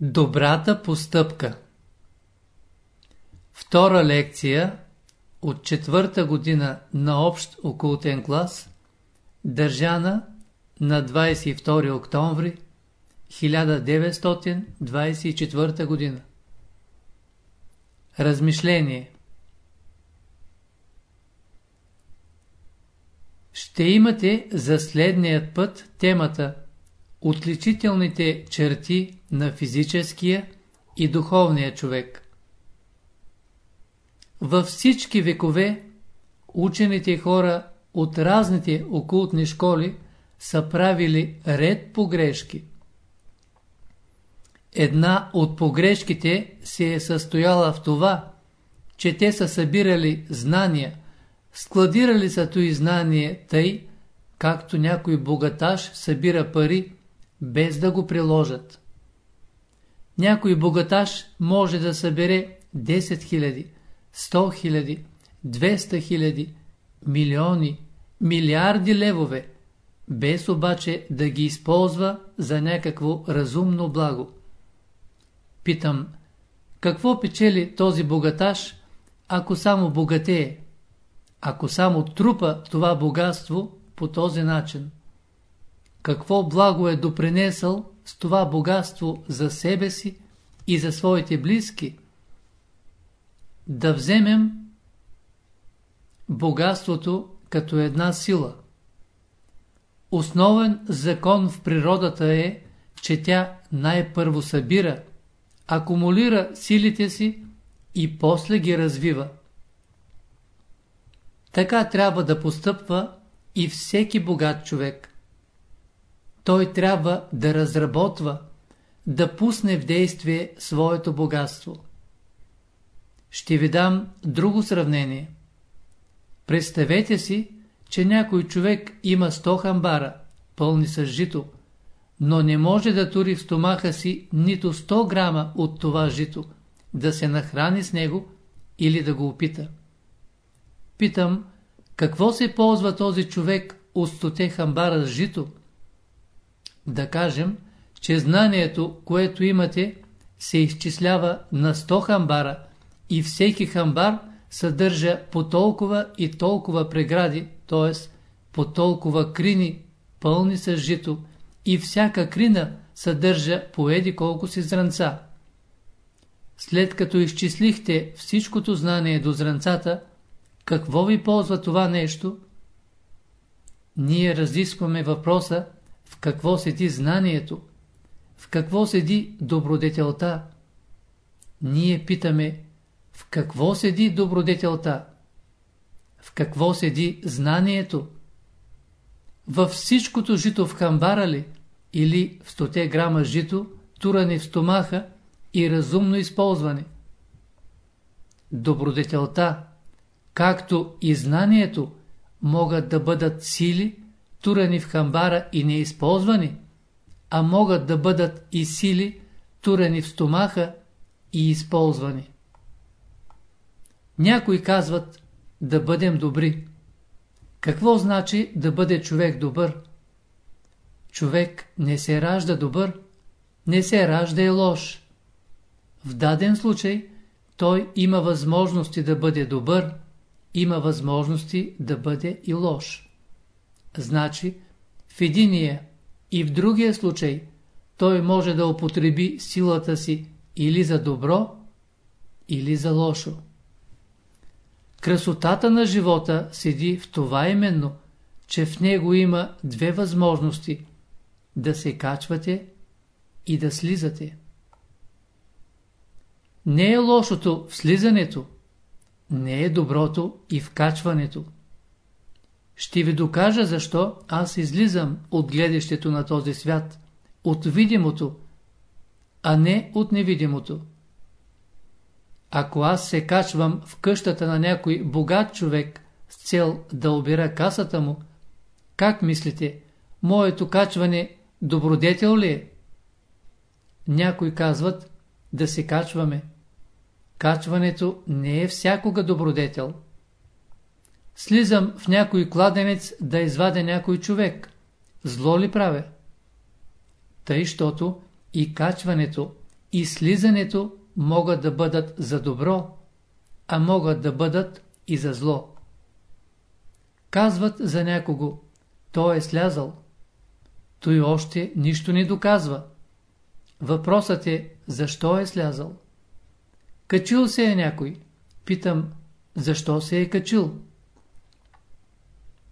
Добрата постъпка Втора лекция от четвърта година на общ окултен клас, държана на 22 октомври 1924 година. Размишление Ще имате за следният път темата Отличителните черти на физическия и духовния човек. Във всички векове учените хора от разните окултни школи са правили ред погрешки. Една от погрешките се е състояла в това, че те са събирали знания, складирали са и знание тъй, както някой богаташ събира пари без да го приложат. Някой богаташ може да събере 10 000, 100 000, 200 000, милиони, милиарди левове, без обаче да ги използва за някакво разумно благо. Питам, какво печели този богаташ, ако само богатее, ако само трупа това богатство по този начин? Какво благо е допринесъл с това богатство за себе си и за своите близки. Да вземем богатството като една сила. Основен закон в природата е, че тя най-първо събира, акумулира силите си и после ги развива. Така трябва да постъпва и всеки богат човек той трябва да разработва, да пусне в действие своето богатство. Ще ви дам друго сравнение. Представете си, че някой човек има 100 хамбара, пълни с жито, но не може да тури в стомаха си нито 100 грама от това жито, да се нахрани с него или да го опита. Питам, какво се ползва този човек от 100 хамбара с жито, да кажем, че знанието, което имате, се изчислява на 100 хамбара и всеки хамбар съдържа по толкова и толкова прегради, т.е. по толкова крини, пълни с жито, и всяка крина съдържа по еди колко си зранца. След като изчислихте всичкото знание до зранцата, какво ви ползва това нещо? Ние разискваме въпроса в какво седи знанието, в какво седи добродетелта. Ние питаме, в какво седи добродетелта, в какво седи знанието, във всичкото жито в хамбара ли, или в 100 грама жито, турани в стомаха и разумно използване. Добродетелта, както и знанието, могат да бъдат сили, турани в хамбара и неизползвани, а могат да бъдат и сили, турани в стомаха и използвани. Някои казват да бъдем добри. Какво значи да бъде човек добър? Човек не се ражда добър, не се ражда и лош. В даден случай той има възможности да бъде добър, има възможности да бъде и лош. Значи, в единия и в другия случай той може да употреби силата си или за добро, или за лошо. Красотата на живота седи в това именно, че в него има две възможности – да се качвате и да слизате. Не е лошото в слизането, не е доброто и в качването. Ще ви докажа защо аз излизам от гледащето на този свят, от видимото, а не от невидимото. Ако аз се качвам в къщата на някой богат човек с цел да обира касата му, как мислите, моето качване добродетел ли е? Някои казват да се качваме. Качването не е всякога добродетел. Слизам в някой кладенец да извадя някой човек. Зло ли правя? Тъй, щото и качването, и слизането могат да бъдат за добро, а могат да бъдат и за зло. Казват за някого, той е слязал. Той още нищо не доказва. Въпросът е, защо е слязал? Качил се е някой. Питам, защо се е качил?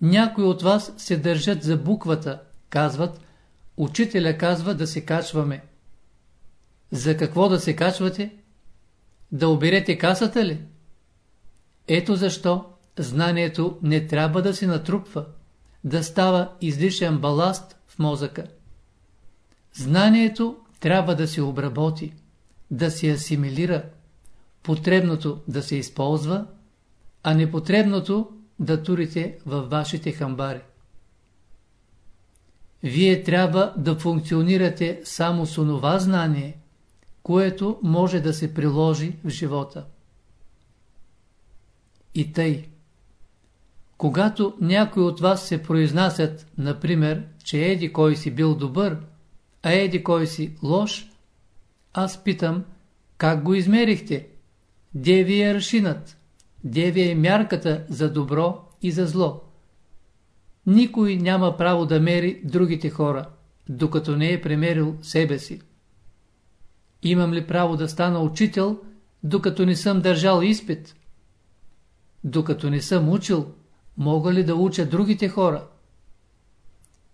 Някои от вас се държат за буквата, казват, учителя казва да се качваме. За какво да се качвате? Да оберете касата ли? Ето защо знанието не трябва да се натрупва, да става излишен баласт в мозъка. Знанието трябва да се обработи, да се асимилира, потребното да се използва, а непотребното да турите във вашите хамбари. Вие трябва да функционирате само с онова знание, което може да се приложи в живота. И тъй. Когато някой от вас се произнасят, например, че еди кой си бил добър, а еди кой си лош, аз питам, как го измерихте? Де ви е аршинът? Де ви е мярката за добро и за зло? Никой няма право да мери другите хора, докато не е премерил себе си. Имам ли право да стана учител, докато не съм държал изпит? Докато не съм учил, мога ли да уча другите хора?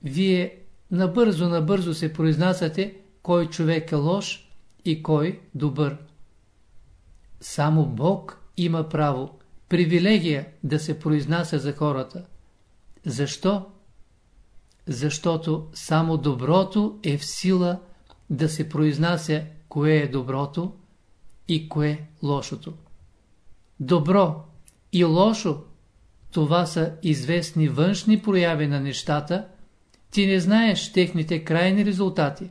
Вие набързо-набързо се произнасяте, кой човек е лош и кой добър. Само Бог има право, привилегия да се произнася за хората. Защо? Защото само доброто е в сила да се произнася кое е доброто и кое лошото. Добро и лошо това са известни външни прояви на нещата, ти не знаеш техните крайни резултати.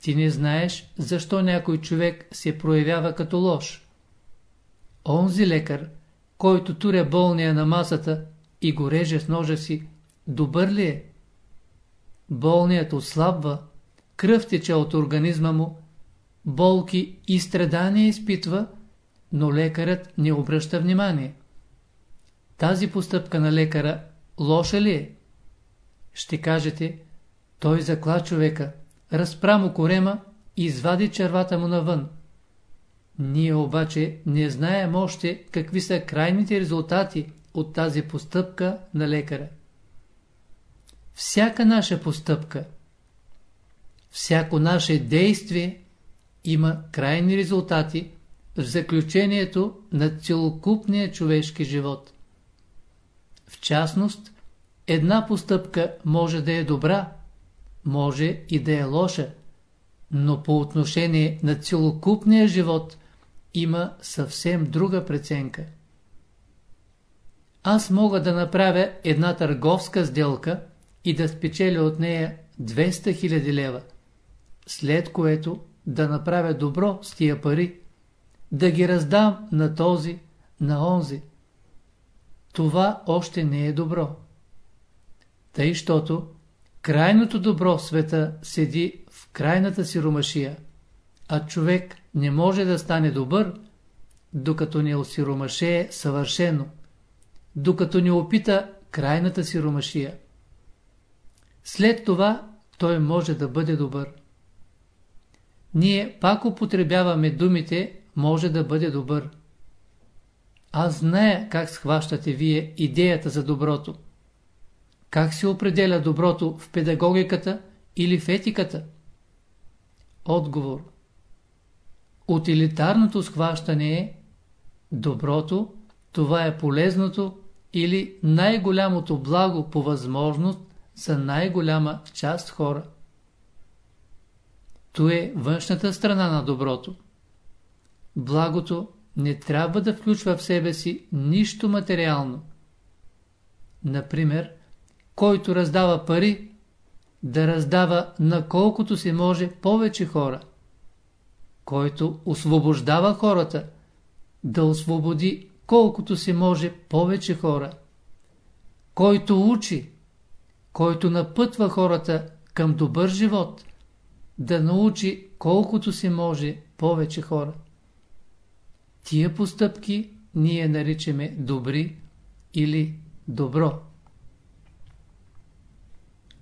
Ти не знаеш защо някой човек се проявява като лош. Онзи лекар, който туря болния на масата и го реже с ножа си, добър ли е? Болният отслабва, кръв тече от организма му, болки и страдания изпитва, но лекарът не обръща внимание. Тази постъпка на лекара лоша ли е? Ще кажете, той закла човека, разпра му корема и извади червата му навън. Ние обаче не знаем още какви са крайните резултати от тази постъпка на лекаря. Всяка наша постъпка, всяко наше действие има крайни резултати в заключението на целокупния човешки живот. В частност, една постъпка може да е добра, може и да е лоша, но по отношение на целокупния живот има съвсем друга преценка. Аз мога да направя една търговска сделка и да спечеля от нея 200 000 лева, след което да направя добро с тия пари, да ги раздам на този, на онзи. Това още не е добро. Тъй, щото крайното добро в света седи в крайната си ромашия, а човек не може да стане добър, докато не осиромашее съвършено, докато не опита крайната си ромашия. След това той може да бъде добър. Ние пак употребяваме думите «може да бъде добър». Аз зная как схващате вие идеята за доброто. Как се определя доброто в педагогиката или в етиката? Отговор. Утилитарното схващане е доброто, това е полезното или най-голямото благо по възможност за най-голяма част хора. То е външната страна на доброто. Благото не трябва да включва в себе си нищо материално. Например, който раздава пари, да раздава на колкото се може повече хора. Който освобождава хората, да освободи колкото се може повече хора. Който учи, който напътва хората към добър живот, да научи колкото се може повече хора. Тия постъпки ние наричаме добри или добро.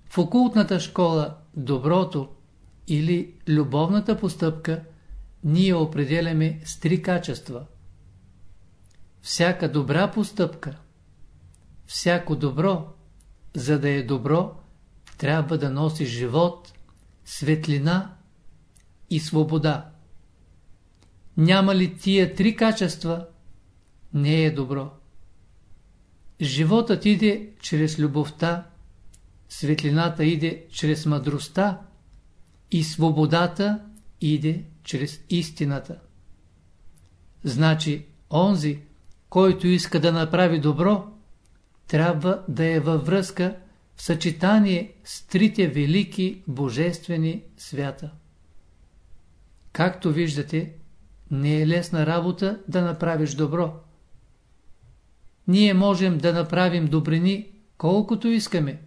В окултната школа доброто или любовната постъпка ние определяме с три качества. Всяка добра постъпка, всяко добро, за да е добро, трябва да носи живот, светлина и свобода. Няма ли тия три качества, не е добро. Животът иде чрез любовта, светлината иде чрез мъдростта и свободата иде чрез истината. Значи, онзи, който иска да направи добро, трябва да е във връзка в съчетание с трите велики божествени свята. Както виждате, не е лесна работа да направиш добро. Ние можем да направим добрини колкото искаме,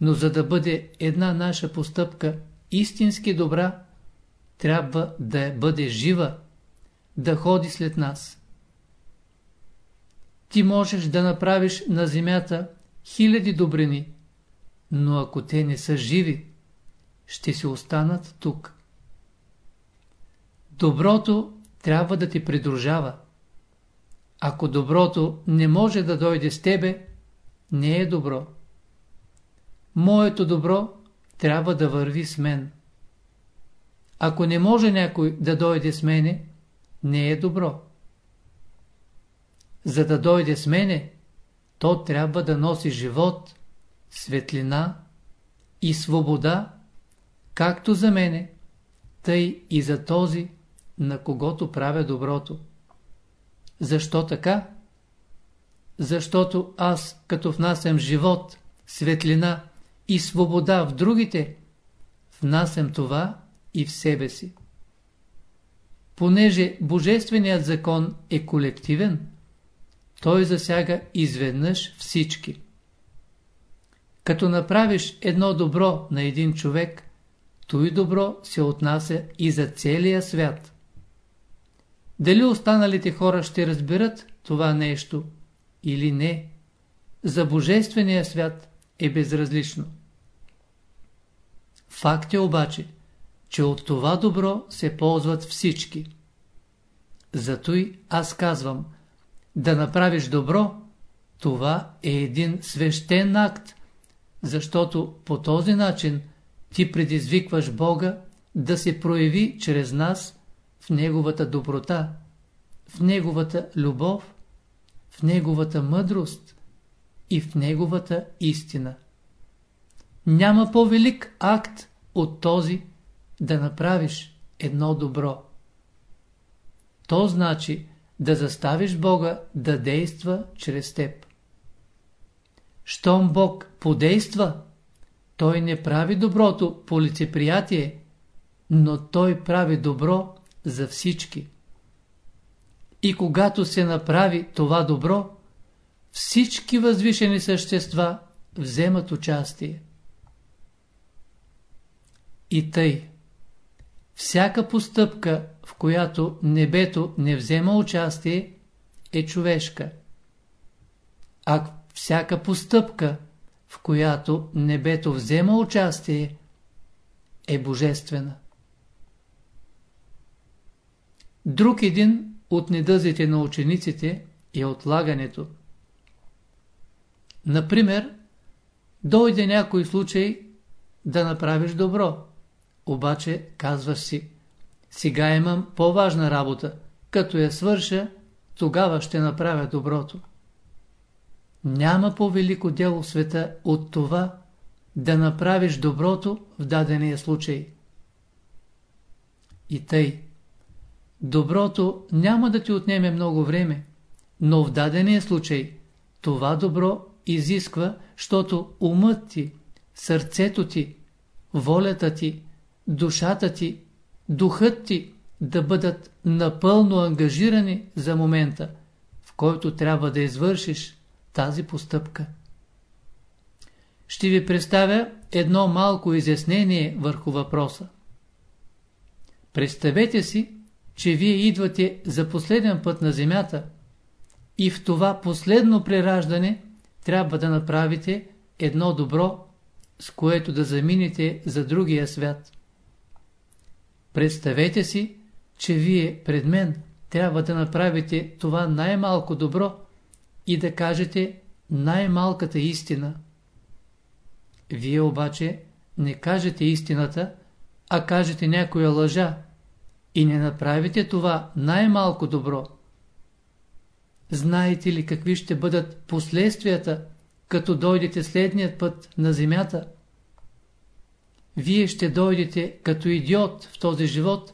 но за да бъде една наша постъпка истински добра, трябва да бъде жива, да ходи след нас. Ти можеш да направиш на земята хиляди добрини, но ако те не са живи, ще си останат тук. Доброто трябва да ти придружава. Ако доброто не може да дойде с тебе, не е добро. Моето добро трябва да върви с мен. Ако не може някой да дойде с мене, не е добро. За да дойде с мене, то трябва да носи живот, светлина и свобода, както за мене, тъй и за този, на когото правя доброто. Защо така? Защото аз, като внасям живот, светлина и свобода в другите, внасям това и в себе си. Понеже Божественият закон е колективен, той засяга изведнъж всички. Като направиш едно добро на един човек, той добро се отнася и за целия свят. Дали останалите хора ще разберат това нещо или не, за Божествения свят е безразлично. Факт е обаче, че от това добро се ползват всички. Зато и аз казвам, да направиш добро, това е един свещен акт, защото по този начин ти предизвикваш Бога да се прояви чрез нас в Неговата доброта, в Неговата любов, в Неговата мъдрост и в Неговата истина. Няма по-велик акт от този да направиш едно добро. То значи да заставиш Бога да действа чрез теб. Щом Бог подейства, Той не прави доброто по лицеприятие, но Той прави добро за всички. И когато се направи това добро, всички възвишени същества вземат участие. И тъй, всяка постъпка, в която небето не взема участие, е човешка. А всяка постъпка, в която небето взема участие, е божествена. Друг един от недъзите на учениците е отлагането. Например, дойде някой случай да направиш добро, обаче казваш си, сега имам по-важна работа, като я свърша, тогава ще направя доброто. Няма по-велико дело в света от това да направиш доброто в дадения случай. И тъй. Доброто няма да ти отнеме много време, но в дадения случай това добро изисква, защото умът ти, сърцето ти, волята ти, душата ти, духът ти да бъдат напълно ангажирани за момента, в който трябва да извършиш тази постъпка. Ще ви представя едно малко изяснение върху въпроса. Представете си, че вие идвате за последен път на земята и в това последно прераждане трябва да направите едно добро, с което да заминете за другия свят. Представете си, че вие пред мен трябва да направите това най-малко добро и да кажете най-малката истина. Вие обаче не кажете истината, а кажете някоя лъжа и не направите това най-малко добро. Знаете ли какви ще бъдат последствията, като дойдете следният път на земята? Вие ще дойдете като идиот в този живот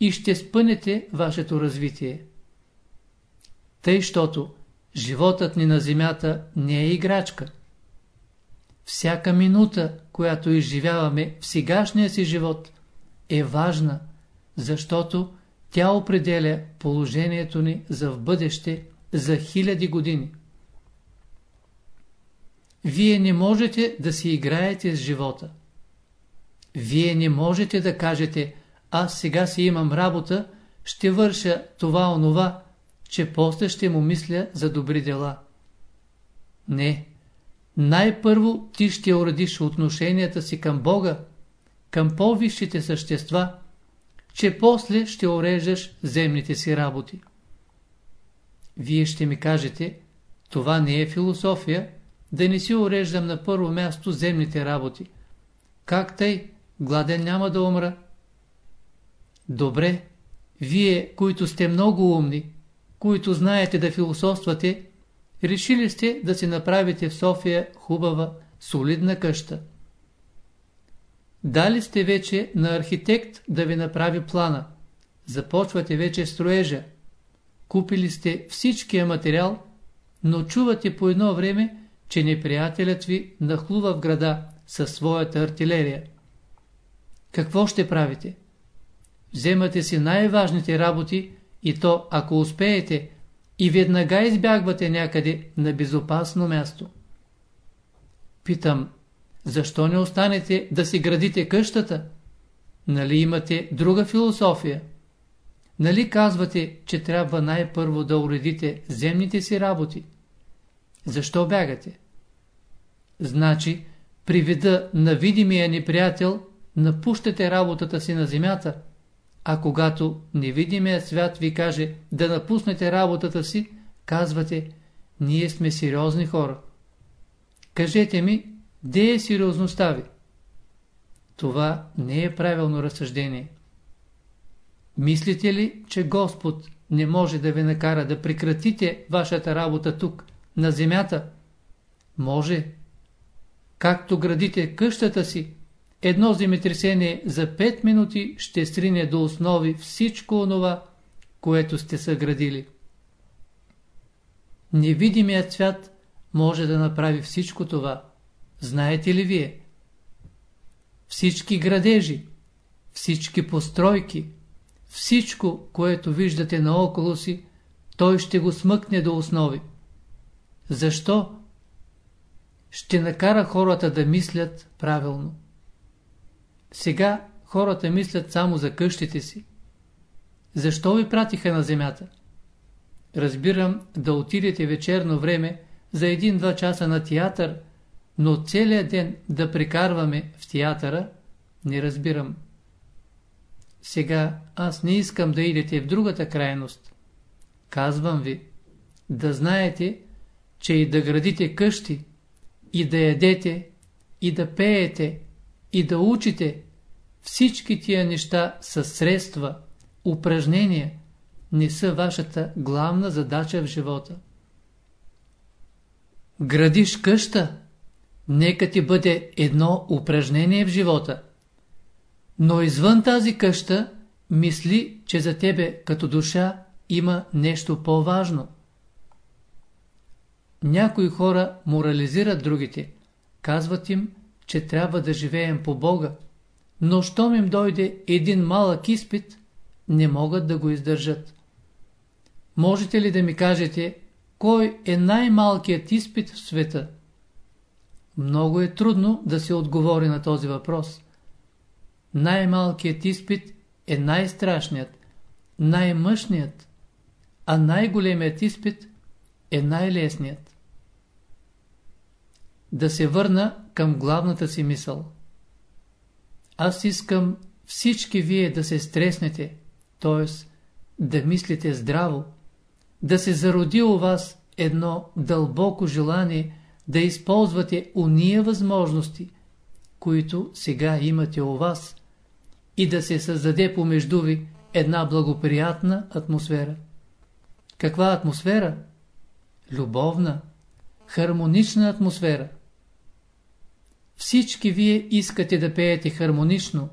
и ще спънете вашето развитие. Тъй, щото животът ни на земята не е играчка. Всяка минута, която изживяваме в сегашния си живот, е важна, защото тя определя положението ни за в бъдеще, за хиляди години. Вие не можете да си играете с живота. Вие не можете да кажете, аз сега си имам работа, ще върша това-онова, че после ще му мисля за добри дела. Не. Най-първо ти ще уредиш отношенията си към Бога, към по-висшите същества, че после ще уреждаш земните си работи. Вие ще ми кажете, това не е философия, да не си уреждам на първо място земните работи. Как тъй? Гладен няма да умра. Добре, вие, които сте много умни, които знаете да философствате, решили сте да си направите в София хубава, солидна къща. Дали сте вече на архитект да ви направи плана. Започвате вече строежа. Купили сте всичкия материал, но чувате по едно време, че неприятелят ви нахлува в града със своята артилерия. Какво ще правите? Вземате си най-важните работи и то, ако успеете, и веднага избягвате някъде на безопасно място. Питам, защо не останете да си градите къщата? Нали имате друга философия? Нали казвате, че трябва най-първо да уредите земните си работи? Защо бягате? Значи, при вида на видимия неприятел, напущате работата си на земята, а когато невидимият свят ви каже да напуснете работата си, казвате, ние сме сериозни хора. Кажете ми, де е сериозността ви? Това не е правилно разсъждение. Мислите ли, че Господ не може да ви накара да прекратите вашата работа тук, на земята? Може. Както градите къщата си, едно земетресение за 5 минути ще стрине до основи всичко онова, което сте съградили. Невидимият свят може да направи всичко това. Знаете ли вие? Всички градежи, всички постройки, всичко, което виждате наоколо си, той ще го смъкне до основи. Защо? Ще накара хората да мислят правилно. Сега хората мислят само за къщите си. Защо ви пратиха на земята? Разбирам да отидете вечерно време за един-два часа на театър, но целият ден да прекарваме в театъра, не разбирам. Сега аз не искам да идете в другата крайност. Казвам ви, да знаете, че и да градите къщи, и да ядете, и да пеете, и да учите, всички тия неща са средства, упражнения, не са вашата главна задача в живота. Градиш къща, нека ти бъде едно упражнение в живота. Но извън тази къща, мисли, че за тебе като душа има нещо по-важно. Някои хора морализират другите, казват им, че трябва да живеем по Бога, но щом им дойде един малък изпит, не могат да го издържат. Можете ли да ми кажете, кой е най-малкият изпит в света? Много е трудно да се отговори на този въпрос. Най-малкият изпит е най-страшният, най-мъжният, а най-големият изпит е най-лесният. Да се върна към главната си мисъл. Аз искам всички вие да се стреснете, т.е. да мислите здраво, да се зароди у вас едно дълбоко желание да използвате уния възможности, които сега имате у вас, и да се създаде помежду ви една благоприятна атмосфера. Каква атмосфера? Любовна, хармонична атмосфера. Всички вие искате да пеете хармонично,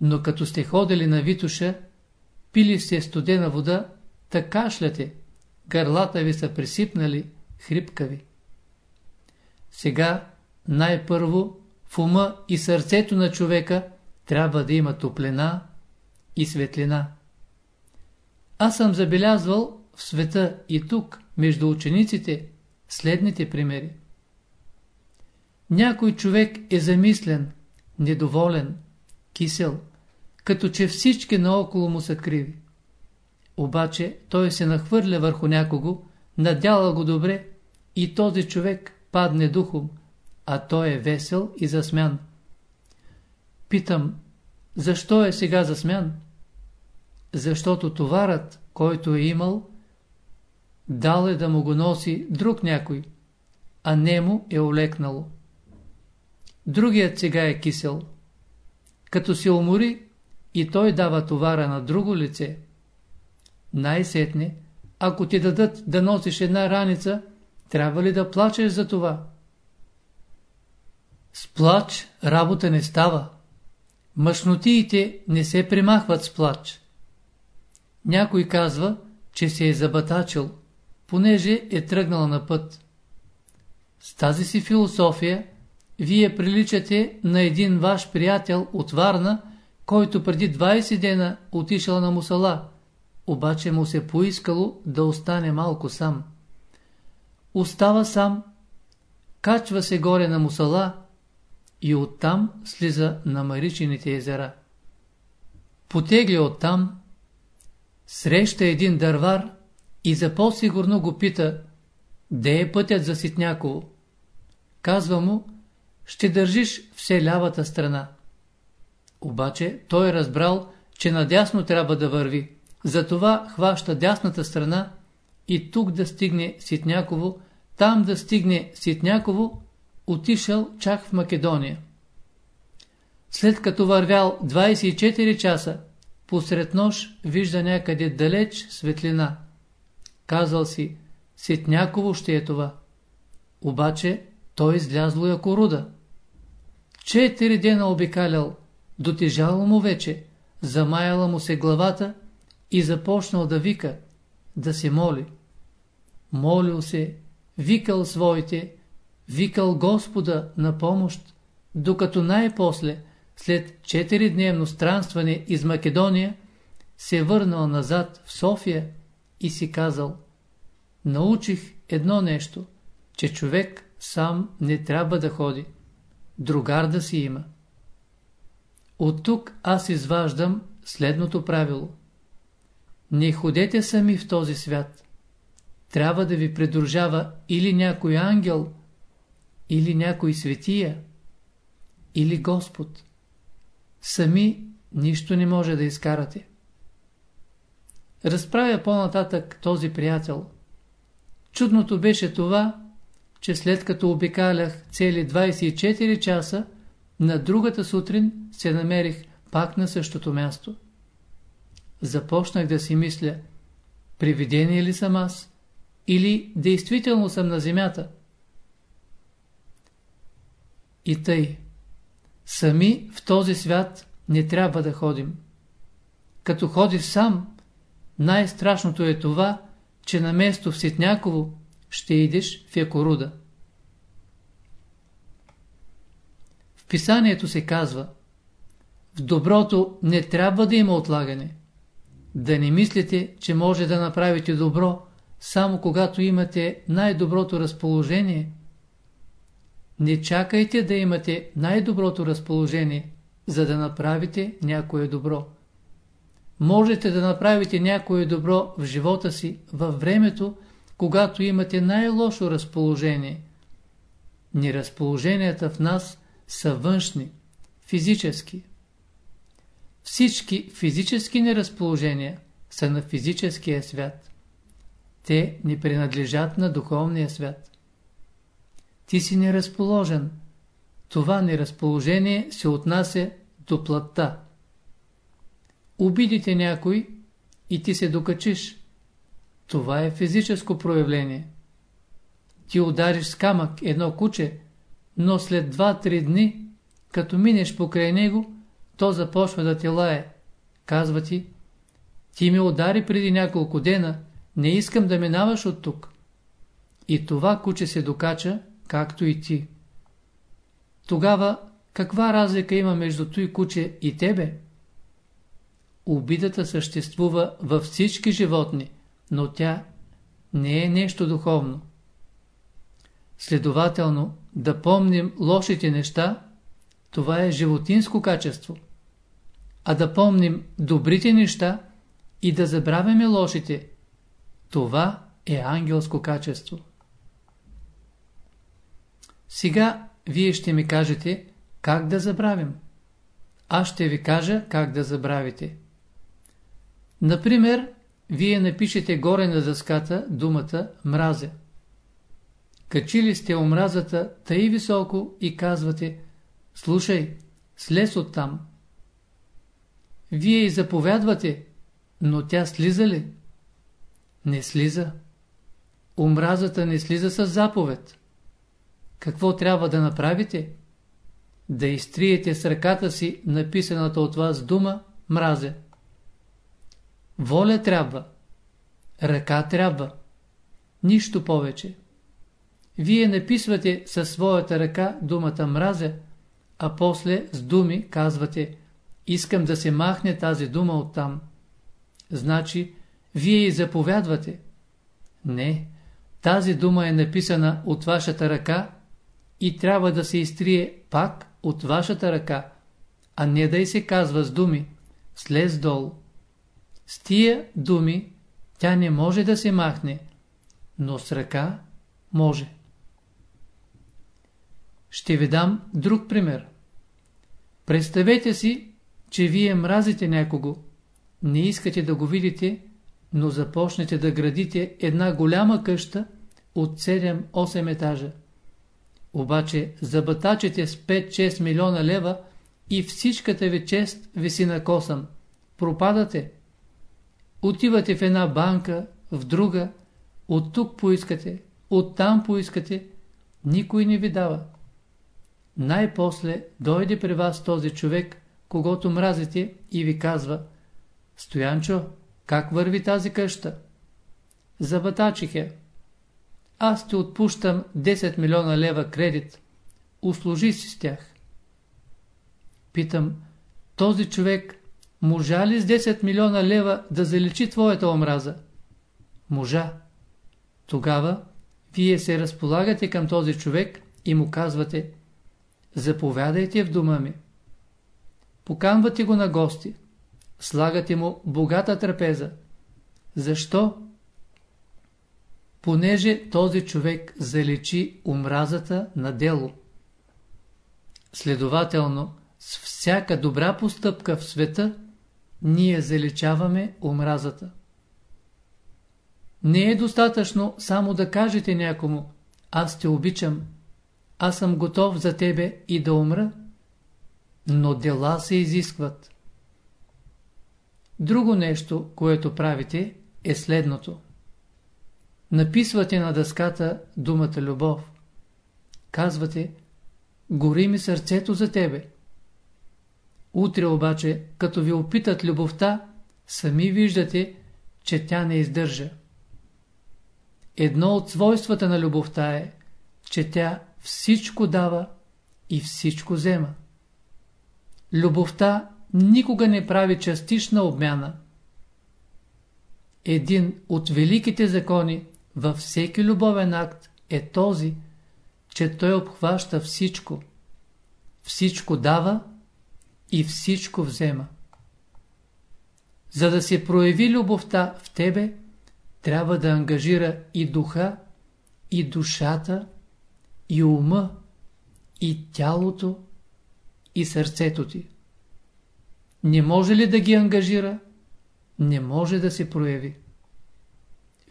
но като сте ходили на Витуша, пили сте студена вода, така кашляте, гърлата ви са присипнали, хрипкави. Сега най-първо в ума и сърцето на човека трябва да има топлина и светлина. Аз съм забелязвал в света и тук, между учениците, следните примери. Някой човек е замислен, недоволен, кисел, като че всички наоколо му са криви. Обаче той се нахвърля върху някого, надяла го добре и този човек падне духом, а той е весел и засмян. Питам, защо е сега засмян? Защото товарът, който е имал, дал е да му го носи друг някой, а нему е олекнало. Другият сега е кисел. Като се умори, и той дава товара на друго лице. Най-сетне, ако ти дадат да носиш една раница, трябва ли да плачеш за това? С плач работа не става. Мъжнотиите не се примахват с плач. Някой казва, че се е забатачил, понеже е тръгнал на път. С тази си философия вие приличате на един ваш приятел от Варна, който преди 20 дена отишъл на мусала, обаче му се поискало да остане малко сам. Остава сам, качва се горе на мусала и оттам слиза на Маричините езера. Потегля оттам, среща един дървар и за по-сигурно го пита, де е пътят за Ситняково. Казва му, ще държиш все лявата страна. Обаче той е разбрал, че надясно трябва да върви. Затова хваща дясната страна и тук да стигне Ситняково, там да стигне Ситняково, отишъл чак в Македония. След като вървял 24 часа, посред нощ вижда някъде далеч светлина. Казал си, Ситняково ще е това. Обаче той излязло яко руда. Четири дена обикалял, дотежало му вече, замаяла му се главата и започнал да вика, да се моли. Молил се, викал своите, викал Господа на помощ, докато най-после, след четиридневно странстване из Македония, се върнал назад в София и си казал Научих едно нещо, че човек сам не трябва да ходи, другар да си има. От тук аз изваждам следното правило. Не ходете сами в този свят. Трябва да ви придружава или някой ангел, или някой светия, или Господ. Сами нищо не може да изкарате. Разправя по-нататък този приятел. Чудното беше това, че след като обикалях цели 24 часа, на другата сутрин се намерих пак на същото място. Започнах да си мисля, привидение ли съм аз, или действително съм на земята. И тъй, сами в този свят не трябва да ходим. Като ходиш сам, най-страшното е това, че на место в Ситняково ще идеш в Якоруда. В писанието се казва В доброто не трябва да има отлагане. Да не мислите, че може да направите добро, само когато имате най-доброто разположение. Не чакайте да имате най-доброто разположение, за да направите някое добро. Можете да направите някое добро в живота си, във времето, когато имате най-лошо разположение. Неразположенията в нас са външни, физически. Всички физически неразположения са на физическия свят. Те не принадлежат на духовния свят. Ти си неразположен. Това неразположение се отнася до плътта. Обидите някой и ти се докачиш. Това е физическо проявление. Ти удариш с камък едно куче, но след 2-3 дни, като минеш покрай него, то започва да те лае. Казва ти, ти ме удари преди няколко дена, не искам да минаваш от тук. И това куче се докача, както и ти. Тогава каква разлика има между той куче и тебе? Обидата съществува във всички животни, но тя не е нещо духовно. Следователно, да помним лошите неща, това е животинско качество. А да помним добрите неща и да забравяме лошите, това е ангелско качество. Сега вие ще ми кажете как да забравим. Аз ще ви кажа как да забравите. Например, вие напишете горе на дъската думата мразя. Качили сте омразата тъй високо и казвате Слушай, слез оттам. Вие и заповядвате, но тя слиза ли? Не слиза. Омразата не слиза с заповед. Какво трябва да направите? Да изтриете с ръката си написаната от вас дума мразя. Воля трябва. Ръка трябва. Нищо повече. Вие написвате със своята ръка думата мразя, а после с думи казвате искам да се махне тази дума оттам. Значи, вие и заповядвате. Не, тази дума е написана от вашата ръка и трябва да се изтрие пак от вашата ръка, а не да й се казва с думи, слез долу. С тия думи тя не може да се махне, но с ръка може. Ще ви дам друг пример. Представете си, че вие мразите някого, не искате да го видите, но започнете да градите една голяма къща от 7-8 етажа. Обаче забатачите с 5-6 милиона лева и всичката ви чест виси на косъм. Пропадате. Отивате в една банка, в друга, от тук поискате, от там поискате, никой не ви дава. Най-после дойде при вас този човек, когато мразите и ви казва Стоянчо, как върви тази къща? Забатачих я. Аз ти отпущам 10 милиона лева кредит. Услужи си с тях. Питам, този човек можа ли с 10 милиона лева да заличи твоята омраза? Можа. Тогава вие се разполагате към този човек и му казвате Заповядайте в дома ми. Поканвате го на гости. Слагате му богата трапеза. Защо? Понеже този човек залечи омразата на дело. Следователно, с всяка добра постъпка в света, ние залечаваме омразата. Не е достатъчно само да кажете някому, аз те обичам, аз съм готов за тебе и да умра, но дела се изискват. Друго нещо, което правите, е следното. Написвате на дъската думата любов. Казвате, гори ми сърцето за тебе. Утре обаче, като ви опитат любовта, сами виждате, че тя не издържа. Едно от свойствата на любовта е, че тя всичко дава и всичко взема. Любовта никога не прави частична обмяна. Един от великите закони във всеки любовен акт е този, че той обхваща всичко. Всичко дава и всичко взема. За да се прояви любовта в тебе, трябва да ангажира и духа, и душата, и ума, и тялото, и сърцето ти. Не може ли да ги ангажира? Не може да се прояви.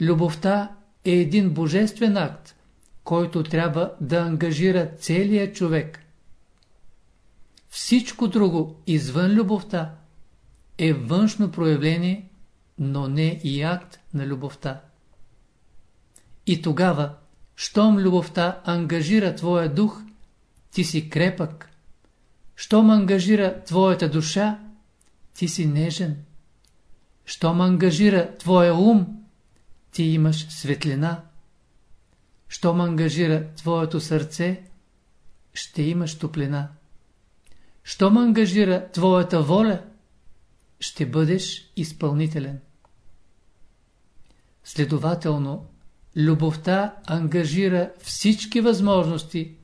Любовта е един божествен акт, който трябва да ангажира целия човек. Всичко друго извън любовта е външно проявление, но не и акт на любовта. И тогава, щом любовта ангажира твоя дух, ти си крепък. Щом ангажира твоята душа, ти си нежен. Щом ангажира твоя ум, ти имаш светлина. Щом ангажира твоето сърце, ще имаш топлина. Щом ангажира твоята воля, ще бъдеш изпълнителен. Следователно, любовта ангажира всички възможности,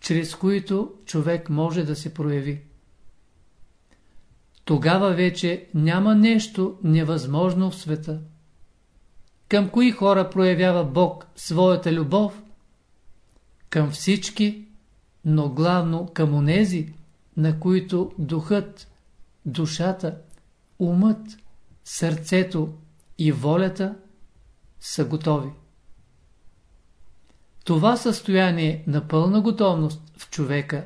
чрез които човек може да се прояви. Тогава вече няма нещо невъзможно в света. Към кои хора проявява Бог своята любов? Към всички, но главно към онези, на които духът, душата, умът, сърцето и волята са готови. Това състояние на пълна готовност в човека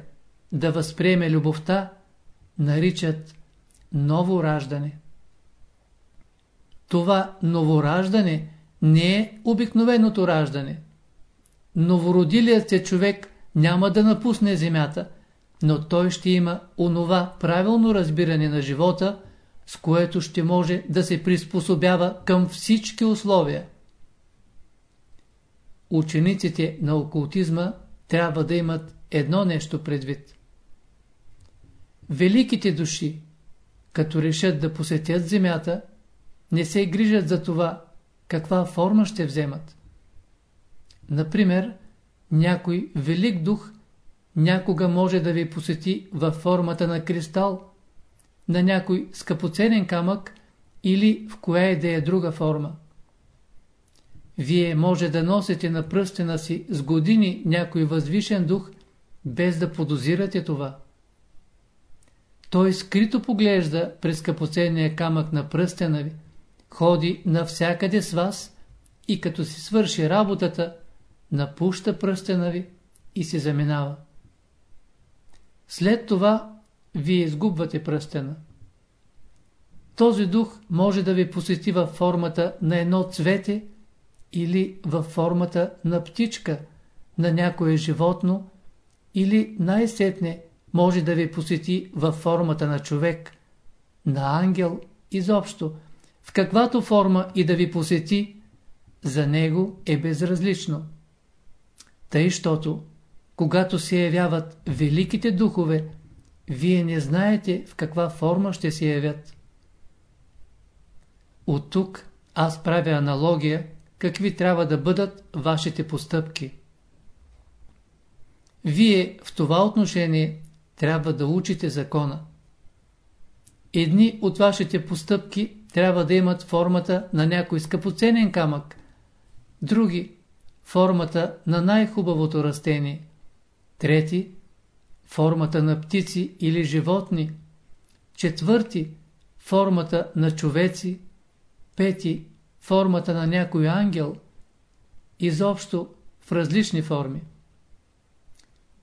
да възприеме любовта наричат ново раждане. Това новораждане не е обикновеното раждане. Новородилият се човек няма да напусне земята, но той ще има онова правилно разбиране на живота, с което ще може да се приспособява към всички условия. Учениците на окултизма трябва да имат едно нещо предвид. Великите души, като решат да посетят земята, не се грижат за това, каква форма ще вземат. Например, някой велик дух някога може да ви посети във формата на кристал, на някой скъпоценен камък или в коя и да е друга форма. Вие може да носите на пръстена си с години някой възвишен дух, без да подозирате това. Той скрито поглежда през скъпоценния камък на пръстена ви, ходи навсякъде с вас и като си свърши работата, напуща пръстена ви и се заминава. След това вие изгубвате пръстена. Този дух може да ви посети във формата на едно цвете или във формата на птичка, на някое животно или най-сетне може да ви посети във формата на човек, на ангел изобщо, в каквато форма и да ви посети, за него е безразлично. Тъй, щото, когато се явяват великите духове, вие не знаете в каква форма ще се явят. От тук аз правя аналогия, какви трябва да бъдат вашите постъпки. Вие в това отношение трябва да учите закона. Едни от вашите постъпки трябва да имат формата на някой скъпоценен камък, други – формата на най-хубавото растение, трети – формата на птици или животни, четвърти – формата на човеци, пети – формата на някой ангел, изобщо в различни форми.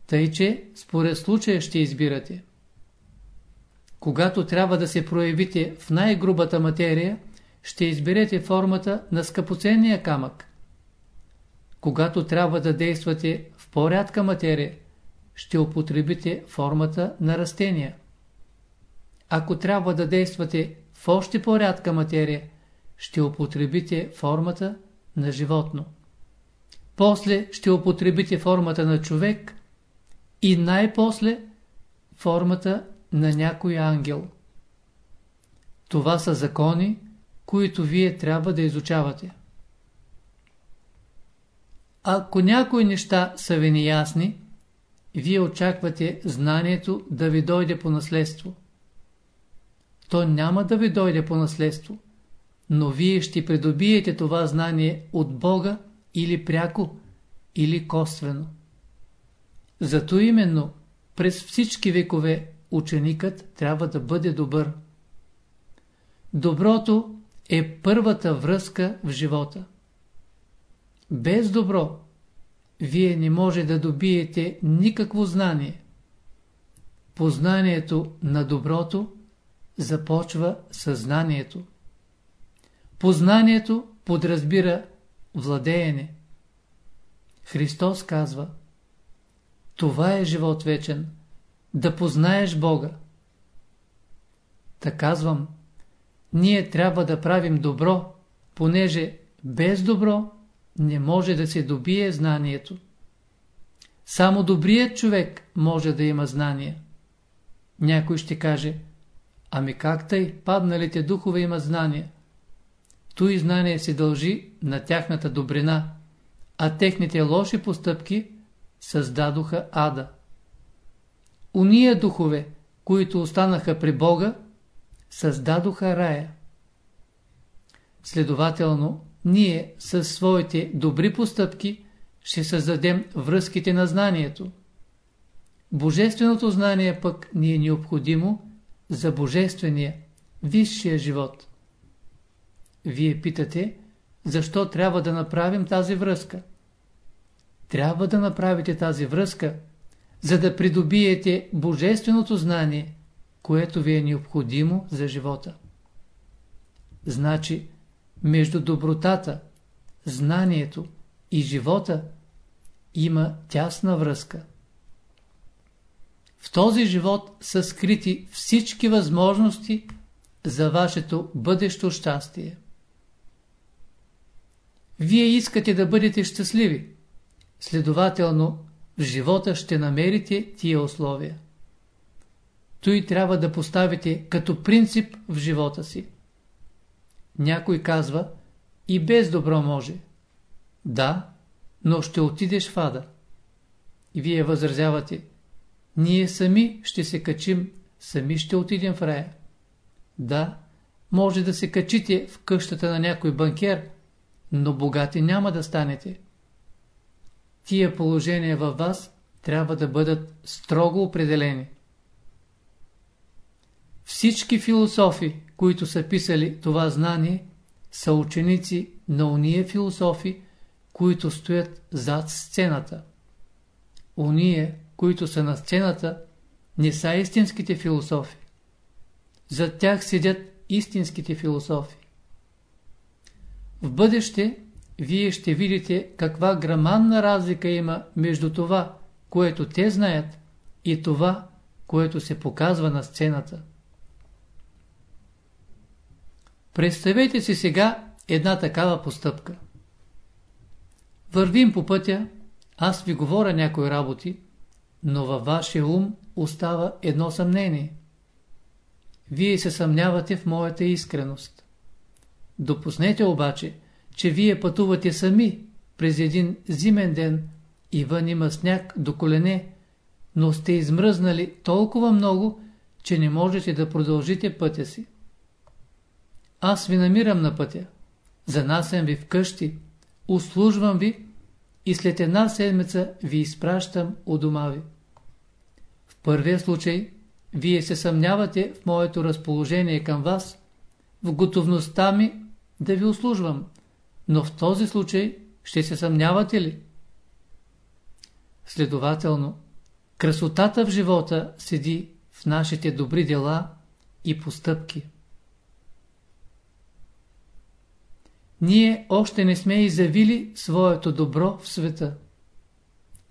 Тъй, че според случая ще избирате. Когато трябва да се проявите в най-грубата материя, ще изберете формата на скъпоценния камък. Когато трябва да действате в по-рядка материя, ще употребите формата на растения. Ако трябва да действате в още по-рядка материя, ще употребите формата на животно. После ще употребите формата на човек и най-после формата на някой ангел. Това са закони, които вие трябва да изучавате. Ако някои неща са ви неясни, вие очаквате знанието да ви дойде по наследство. то няма да ви дойде по наследство, но вие ще придобиете това знание от Бога или пряко, или косвено. Зато именно през всички векове ученикът трябва да бъде добър. Доброто е първата връзка в живота. Без добро вие не може да добиете никакво знание. Познанието на доброто започва съзнанието. Познанието подразбира владеене. Христос казва Това е живот вечен, да познаеш Бога. Та казвам, ние трябва да правим добро, понеже без добро не може да се добие знанието. Само добрият човек може да има знания. Някой ще каже, ами как тъй, падналите духове имат знания? Той знание се дължи на тяхната добрина, а техните лоши постъпки създадоха ада. Уния духове, които останаха при Бога, създадоха рая. Следователно, ние със своите добри постъпки ще създадем връзките на знанието. Божественото знание пък ни е необходимо за божествения, висшия живот. Вие питате, защо трябва да направим тази връзка? Трябва да направите тази връзка, за да придобиете божественото знание, което ви е необходимо за живота. Значи, между добротата, знанието и живота има тясна връзка. В този живот са скрити всички възможности за вашето бъдещо щастие. Вие искате да бъдете щастливи, следователно в живота ще намерите тия условия. Той трябва да поставите като принцип в живота си. Някой казва, и без добро може. Да, но ще отидеш в ада. И вие възразявате, ние сами ще се качим, сами ще отидем в рая. Да, може да се качите в къщата на някой банкер, но богати няма да станете. Тия положения във вас трябва да бъдат строго определени. Всички философи, които са писали това знание, са ученици на уния философи, които стоят зад сцената. Уния, които са на сцената, не са истинските философи. Зад тях седят истинските философи. В бъдеще вие ще видите каква граманна разлика има между това, което те знаят, и това, което се показва на сцената. Представете си сега една такава постъпка. Вървим по пътя, аз ви говоря някои работи, но във вашия ум остава едно съмнение. Вие се съмнявате в моята искреност. Допуснете обаче, че вие пътувате сами през един зимен ден и вън има сняг до колене, но сте измръзнали толкова много, че не можете да продължите пътя си. Аз ви намирам на пътя, занасям ви вкъщи, услужвам ви и след една седмица ви изпращам у дома ви. В първия случай, вие се съмнявате в моето разположение към вас, в готовността ми да ви услужвам, но в този случай ще се съмнявате ли? Следователно, красотата в живота седи в нашите добри дела и постъпки. Ние още не сме изявили своето добро в света.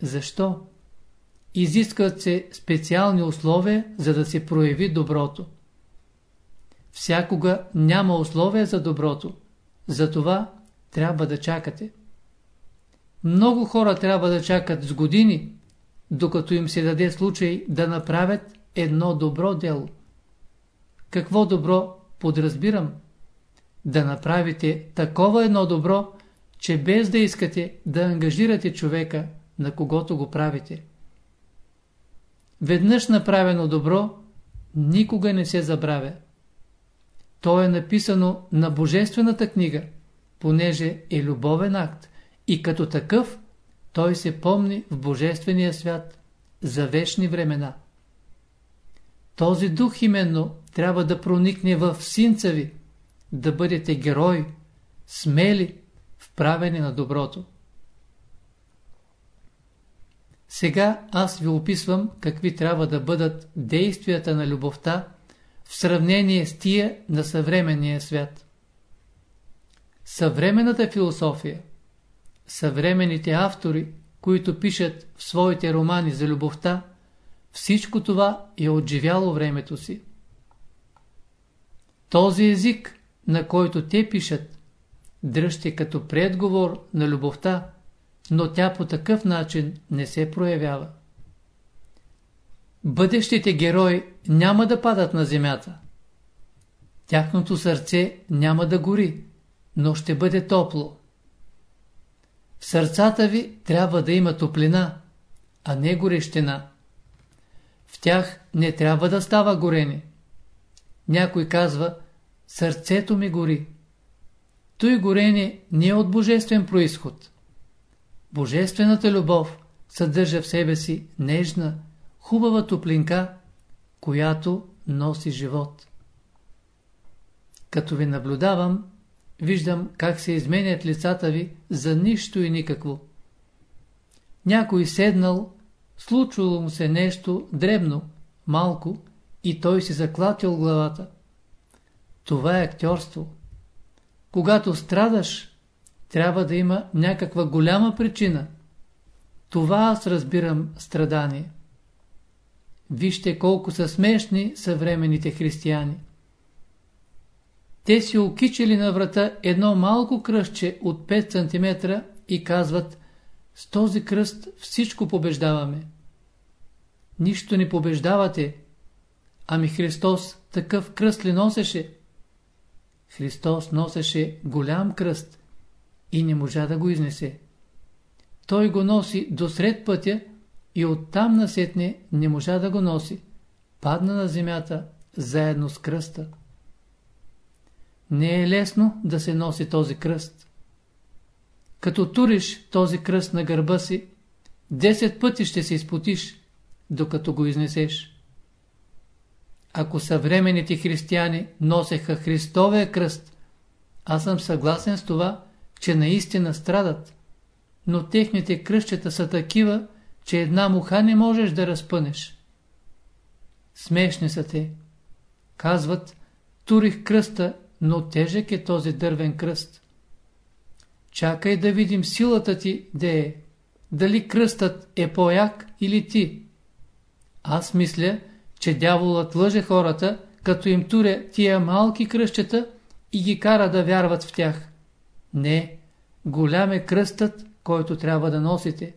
Защо? Изискват се специални условия, за да се прояви доброто. Всякога няма условия за доброто. Затова трябва да чакате. Много хора трябва да чакат с години, докато им се даде случай да направят едно добро дело. Какво добро подразбирам? Да направите такова едно добро, че без да искате да ангажирате човека, на когото го правите. Веднъж направено добро никога не се забравя. то е написано на Божествената книга, понеже е любовен акт и като такъв той се помни в Божествения свят за вечни времена. Този дух именно трябва да проникне в синца ви, да бъдете герои, смели в правене на доброто. Сега аз ви описвам какви трябва да бъдат действията на любовта в сравнение с тия на съвременния свят. Съвременната философия, съвременните автори, които пишат в своите романи за любовта, всичко това е отживяло времето си. Този език, на който те пишат, дръжте като предговор на любовта, но тя по такъв начин не се проявява. Бъдещите герои няма да падат на земята. Тяхното сърце няма да гори, но ще бъде топло. В сърцата ви трябва да има топлина, а не горещина. В тях не трябва да става горене. Някой казва, сърцето ми гори. Той горене не е от божествен происход. Божествената любов съдържа в себе си нежна, хубава топлинка, която носи живот. Като ви наблюдавам, виждам как се изменят лицата ви за нищо и никакво. Някой седнал, случило му се нещо дребно, малко, и той си заклатил главата. Това е актьорство. Когато страдаш, трябва да има някаква голяма причина. Това аз разбирам страдание. Вижте колко са смешни съвременните християни. Те си окичили на врата едно малко кръстче от 5 см и казват с този кръст всичко побеждаваме. Нищо не побеждавате. Ами Христос такъв кръст ли носеше? Христос носеше голям кръст и не можа да го изнесе. Той го носи до сред пътя и оттам насетне не можа да го носи. Падна на земята заедно с кръста. Не е лесно да се носи този кръст. Като туриш този кръст на гърба си, 10 пъти ще се изпотиш, докато го изнесеш. Ако съвременните християни носеха Христовия кръст, аз съм съгласен с това, че наистина страдат, но техните кръщета са такива, че една муха не можеш да разпънеш. Смешни са те. Казват, турих кръста, но тежък е този дървен кръст. Чакай да видим силата ти, де е. Дали кръстът е по-як или ти? Аз мисля, че дяволът лъже хората, като им туря тия малки кръщета и ги кара да вярват в тях. Не, голям е кръстът, който трябва да носите.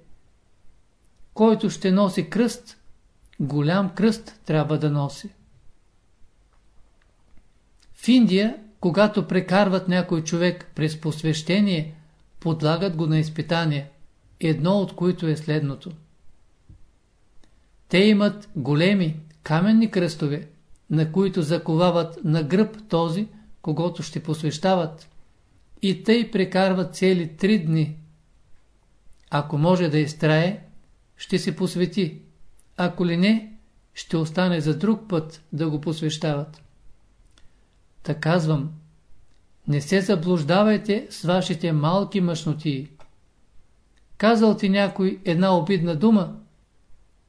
Който ще носи кръст, голям кръст трябва да носи. В Индия, когато прекарват някой човек през посвещение, подлагат го на изпитание, едно от които е следното. Те имат големи каменни кръстове, на които заковават на гръб този, когато ще посвещават, и тъй прекарват цели три дни. Ако може да изтрае, ще се посвети, ако ли не, ще остане за друг път да го посвещават. Та казвам, не се заблуждавайте с вашите малки мъжноти. Казал ти някой една обидна дума,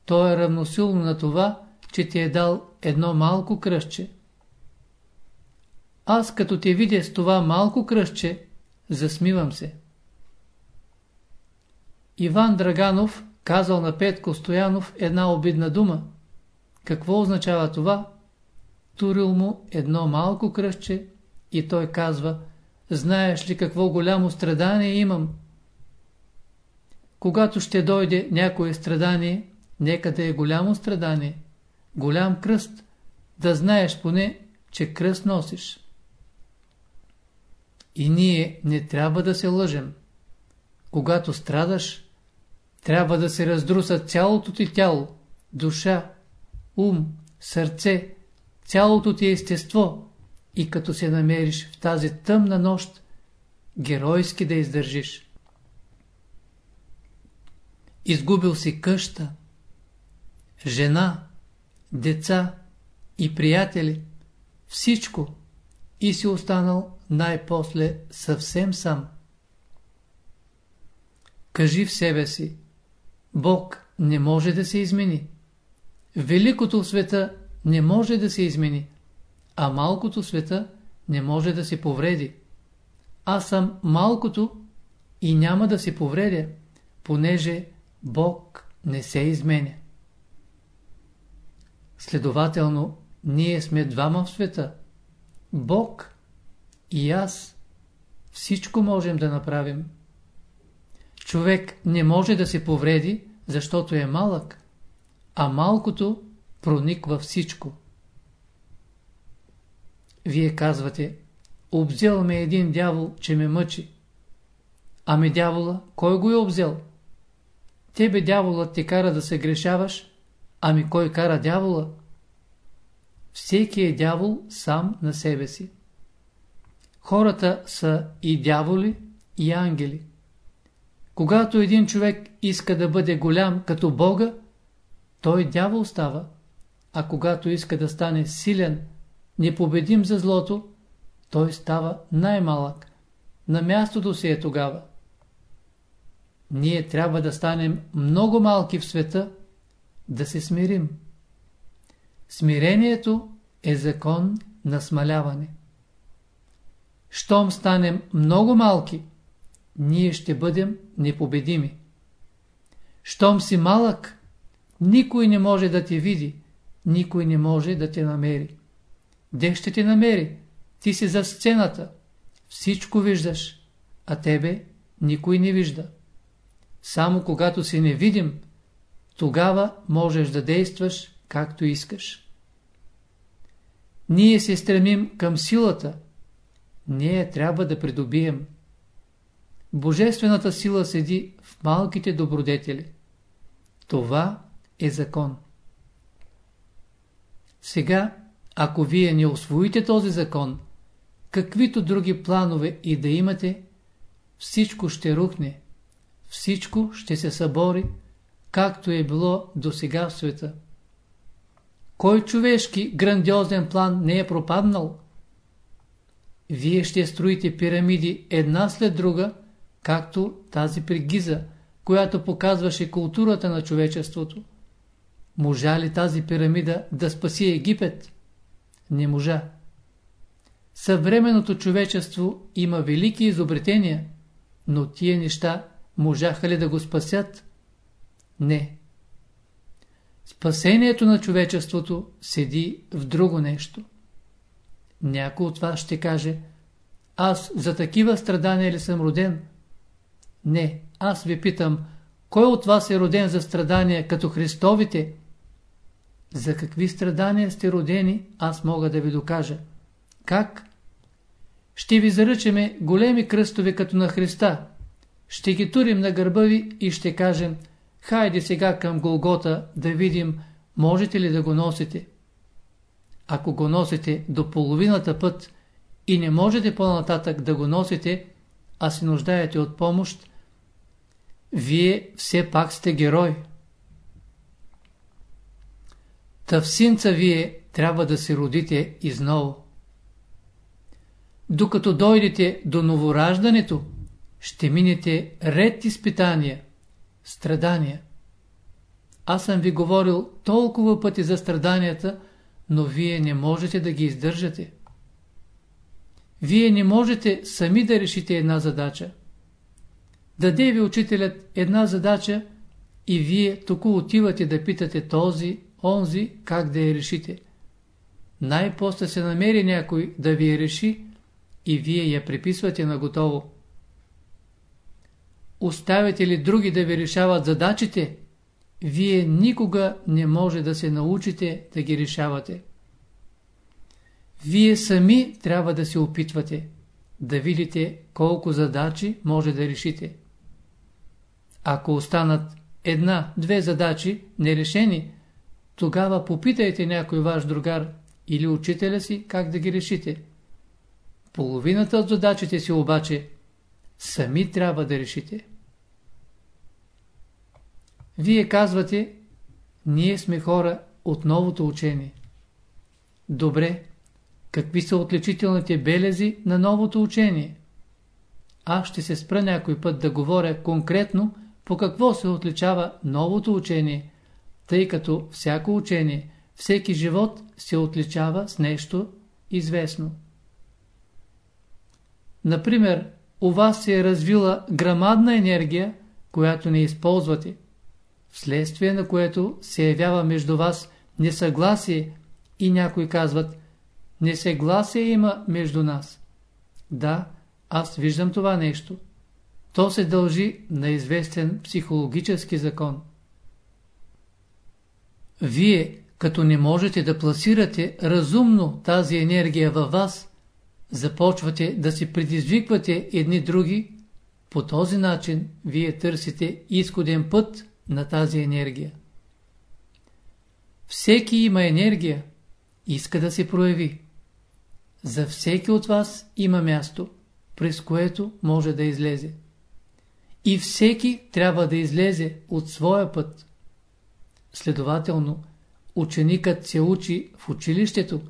то е равносилно на това, че ти е дал едно малко кръстче. Аз като те видя с това малко кръстче, засмивам се. Иван Драганов казал на Петко Стоянов една обидна дума. Какво означава това? Турил му едно малко кръстче и той казва, знаеш ли какво голямо страдание имам? Когато ще дойде някое страдание, нека да е голямо страдание, голям кръст, да знаеш поне, че кръст носиш. И ние не трябва да се лъжем. Когато страдаш, трябва да се раздруса цялото ти тяло, душа, ум, сърце, цялото ти естество и като се намериш в тази тъмна нощ, геройски да издържиш. Изгубил си къща, жена, деца и приятели, всичко и си останал най-после съвсем сам. Кажи в себе си, Бог не може да се измени. Великото света не може да се измени, а малкото света не може да се повреди. Аз съм малкото и няма да се повредя, понеже Бог не се изменя. Следователно, ние сме двама в света. Бог и аз. Всичко можем да направим. Човек не може да се повреди, защото е малък, а малкото прониква всичко. Вие казвате, обзел ме един дявол, че ме мъчи. Ами дявола, кой го е обзел? Тебе дяволът те кара да се грешаваш, ами кой кара дявола? Всеки е дявол сам на себе си. Хората са и дяволи, и ангели. Когато един човек иска да бъде голям като Бога, той дявол става, а когато иска да стане силен, непобедим за злото, той става най-малък. На мястото си е тогава. Ние трябва да станем много малки в света, да се смирим. Смирението е закон на смаляване. Щом станем много малки, ние ще бъдем непобедими. Щом си малък, никой не може да те види, никой не може да те намери. Де ще те намери? Ти си за сцената. Всичко виждаш, а тебе никой не вижда. Само когато си невидим, тогава можеш да действаш както искаш. Ние се стремим към силата. Ние трябва да придобием. Божествената сила седи в малките добродетели. Това е закон. Сега, ако вие не освоите този закон, каквито други планове и да имате, всичко ще рухне, всичко ще се събори, както е било до сега в света. Кой човешки грандиозен план не е пропаднал? Вие ще строите пирамиди една след друга, както тази при Гиза, която показваше културата на човечеството. Можа ли тази пирамида да спаси Египет? Не можа. Съвременното човечество има велики изобретения, но тия неща можаха ли да го спасят? Не. Спасението на човечеството седи в друго нещо. Някой от вас ще каже, аз за такива страдания ли съм роден? Не, аз ви питам, кой от вас е роден за страдания като Христовите? За какви страдания сте родени, аз мога да ви докажа. Как? Ще ви заръчаме големи кръстове като на Христа. Ще ги турим на гърба ви и ще кажем, хайде сега към Голгота да видим, можете ли да го носите. Ако го носите до половината път и не можете по-нататък да го носите, а се нуждаете от помощ, вие все пак сте герой. Та в синца вие трябва да се родите изново. Докато дойдете до новораждането, ще минете ред изпитания, страдания. Аз съм ви говорил толкова пъти за страданията, но вие не можете да ги издържате. Вие не можете сами да решите една задача. Даде ви учителят една задача и вие току отивате да питате този, онзи, как да я решите. Най-после се намери някой да ви я реши и вие я приписвате на готово. Оставяте ли други да ви решават задачите, вие никога не може да се научите да ги решавате. Вие сами трябва да се опитвате, да видите колко задачи може да решите. Ако останат една-две задачи нерешени, тогава попитайте някой ваш другар или учителя си как да ги решите. половината от задачите си обаче сами трябва да решите. Вие казвате, ние сме хора от новото учение. Добре, какви са отличителните белези на новото учение? Аз ще се спра някой път да говоря конкретно по какво се отличава новото учение, тъй като всяко учение, всеки живот се отличава с нещо известно. Например, у вас се е развила грамадна енергия, която не използвате, вследствие на което се явява между вас несъгласие и някои казват Несъгласие има между нас. Да, аз виждам това нещо. То се дължи на известен психологически закон. Вие, като не можете да пласирате разумно тази енергия във вас, започвате да си предизвиквате едни други, по този начин вие търсите изходен път на тази енергия. Всеки има енергия, иска да се прояви. За всеки от вас има място, през което може да излезе. И всеки трябва да излезе от своя път. Следователно, ученикът се учи в училището,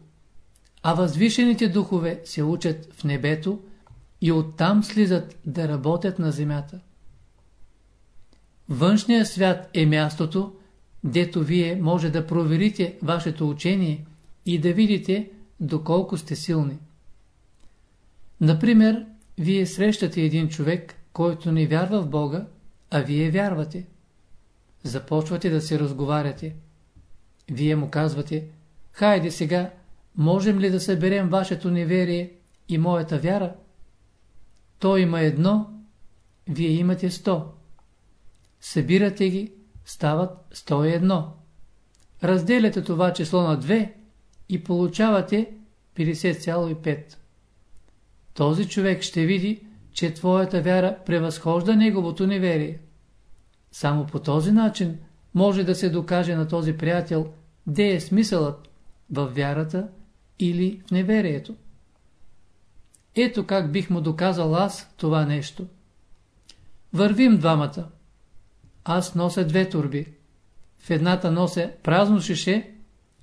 а възвишените духове се учат в небето и оттам слизат да работят на земята. Външният свят е мястото, дето вие може да проверите вашето учение и да видите доколко сте силни. Например, вие срещате един човек, който не вярва в Бога, а вие вярвате. Започвате да се разговаряте. Вие му казвате, хайде сега, можем ли да съберем вашето неверие и моята вяра? Той има едно, вие имате сто. Събирате ги, стават 101. Разделяте това число на 2 и получавате 50,5. Този човек ще види, че твоята вяра превъзхожда неговото неверие. Само по този начин може да се докаже на този приятел, де е смисълът в вярата или в неверието. Ето как бих му доказал аз това нещо. Вървим двамата. Аз нося две турби. В едната нося празно шише,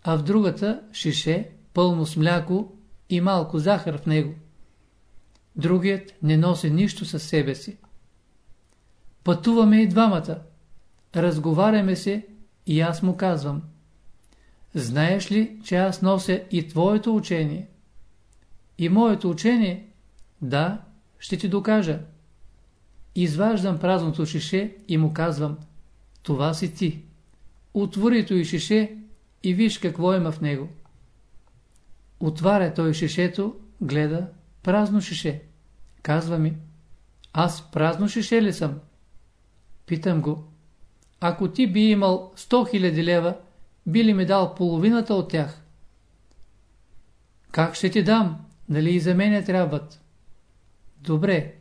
а в другата шише пълно с мляко и малко захар в него. Другият не носи нищо със себе си. Пътуваме и двамата. Разговаряме се и аз му казвам. Знаеш ли, че аз нося и твоето учение? И моето учение? Да, ще ти докажа. Изваждам празното шише и му казвам, това си ти. Отвори и шише и виж какво има в него. Отваря той шишето, гледа, празно шише. Казва ми, аз празно шише ли съм? Питам го, ако ти би имал 100 000 лева, би ли ми дал половината от тях? Как ще ти дам? Нали и за мене трябват? Добре,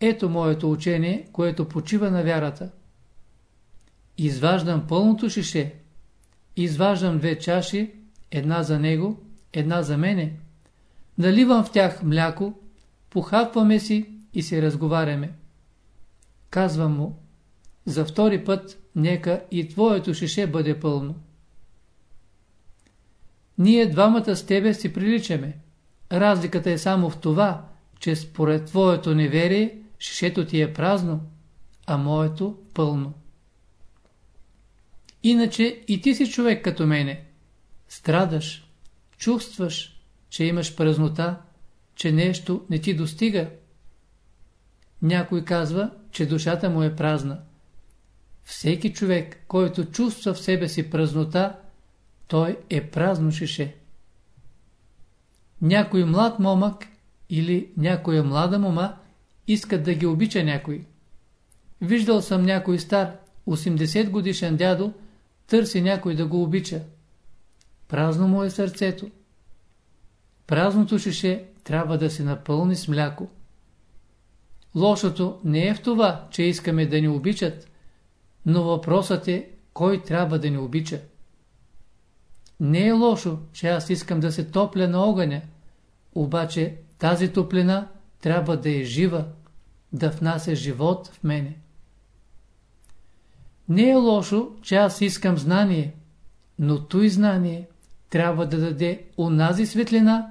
ето моето учение, което почива на вярата. Изваждам пълното шише. Изваждам две чаши, една за него, една за мене. Наливам в тях мляко, похапваме си и се разговаряме. Казвам му, за втори път нека и твоето шише бъде пълно. Ние двамата с тебе си приличаме. Разликата е само в това, че според твоето неверие шишето ти е празно, а моето пълно. Иначе и ти си човек като мене. Страдаш, чувстваш, че имаш празнота, че нещо не ти достига. Някой казва, че душата му е празна. Всеки човек, който чувства в себе си празнота, той е празно шише. Някой млад момък или някоя млада мома искат да ги обича някой. Виждал съм някой стар, 80 годишен дядо, търси някой да го обича. Празно му е сърцето. Празното шише трябва да се напълни с мляко. Лошото не е в това, че искаме да ни обичат, но въпросът е, кой трябва да ни обича. Не е лошо, че аз искам да се топля на огъня, обаче тази топлина трябва да е жива, да внася живот в мене. Не е лошо, че аз искам знание, но той знание трябва да даде онази светлина,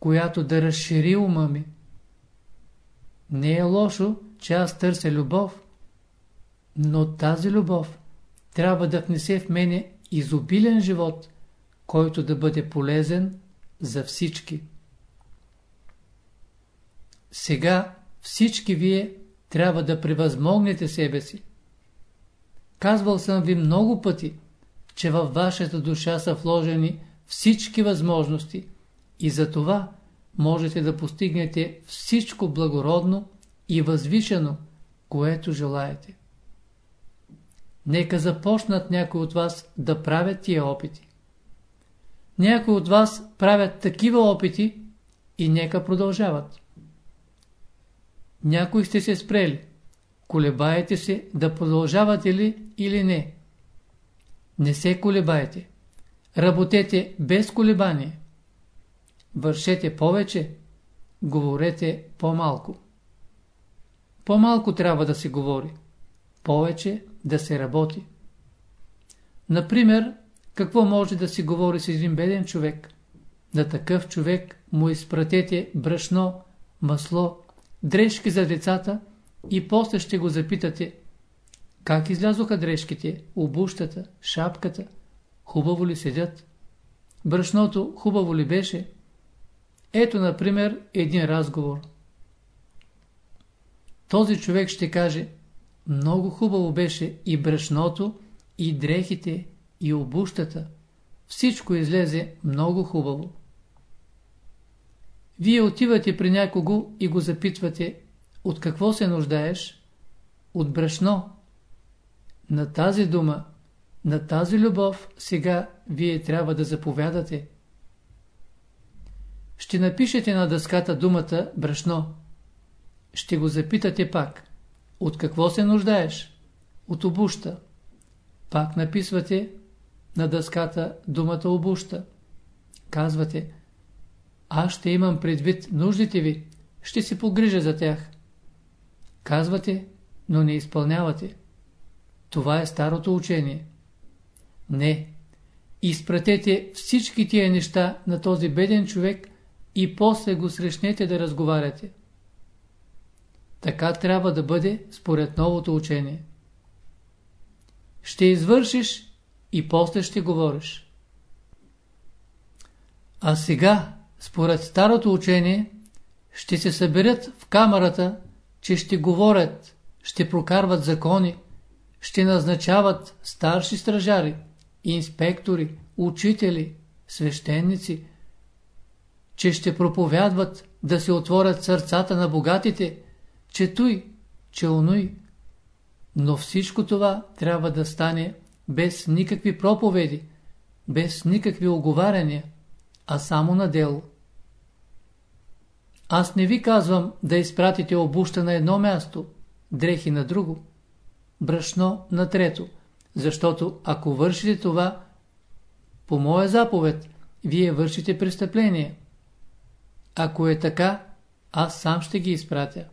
която да разшири ума ми. Не е лошо, че аз търся любов, но тази любов трябва да внесе в мене изобилен живот, който да бъде полезен за всички. Сега всички вие трябва да превъзмогнете себе си. Казвал съм ви много пъти, че във вашата душа са вложени всички възможности и за това можете да постигнете всичко благородно и възвишено, което желаете. Нека започнат някои от вас да правят тия опити. Някои от вас правят такива опити и нека продължават. Някои сте се спрели. Колебаете се да продължавате ли или не. Не се колебайте. Работете без колебание. Вършете повече, говорете по-малко. По-малко трябва да се говори, повече да се работи. Например, какво може да си говори с един беден човек? На такъв човек му изпратете брашно, масло, дрежки за децата и после ще го запитате как излязоха дрежките, обущата, шапката, хубаво ли седят? Брашното хубаво ли беше? Ето, например, един разговор. Този човек ще каже, много хубаво беше и брашното, и дрехите, и обущата. Всичко излезе много хубаво. Вие отивате при някого и го запитвате, от какво се нуждаеш? От брашно. На тази дума, на тази любов сега вие трябва да заповядате. Ще напишете на дъската думата брашно. Ще го запитате пак. От какво се нуждаеш? От обуща. Пак написвате на дъската думата обуща. Казвате, аз ще имам предвид нуждите ви, ще се погрижа за тях. Казвате, но не изпълнявате. Това е старото учение. Не. Изпратете всички тия неща на този беден човек и после го срещнете да разговаряте. Така трябва да бъде според новото учение. Ще извършиш и после ще говориш. А сега, според старото учение, ще се съберат в камерата, че ще говорят, ще прокарват закони, ще назначават старши стражари, инспектори, учители, свещеници, че ще проповядват да се отворят сърцата на богатите, че той, че онуй. Но всичко това трябва да стане без никакви проповеди, без никакви оговаряния, а само на дело. Аз не ви казвам да изпратите обуща на едно място, дрехи на друго, брашно на трето, защото ако вършите това, по моя заповед, вие вършите престъпление. Ако е така, аз сам ще ги изпратя.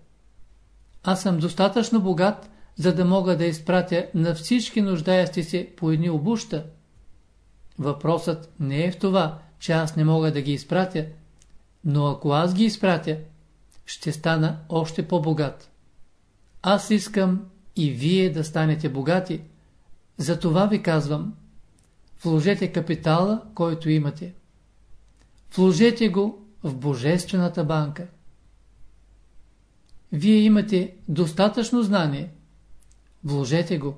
Аз съм достатъчно богат, за да мога да изпратя на всички нуждаещи се по едни обуща. Въпросът не е в това, че аз не мога да ги изпратя, но ако аз ги изпратя, ще стана още по-богат. Аз искам и вие да станете богати. Затова ви казвам, вложете капитала, който имате. Вложете го в Божествената банка. Вие имате достатъчно знание. Вложете го.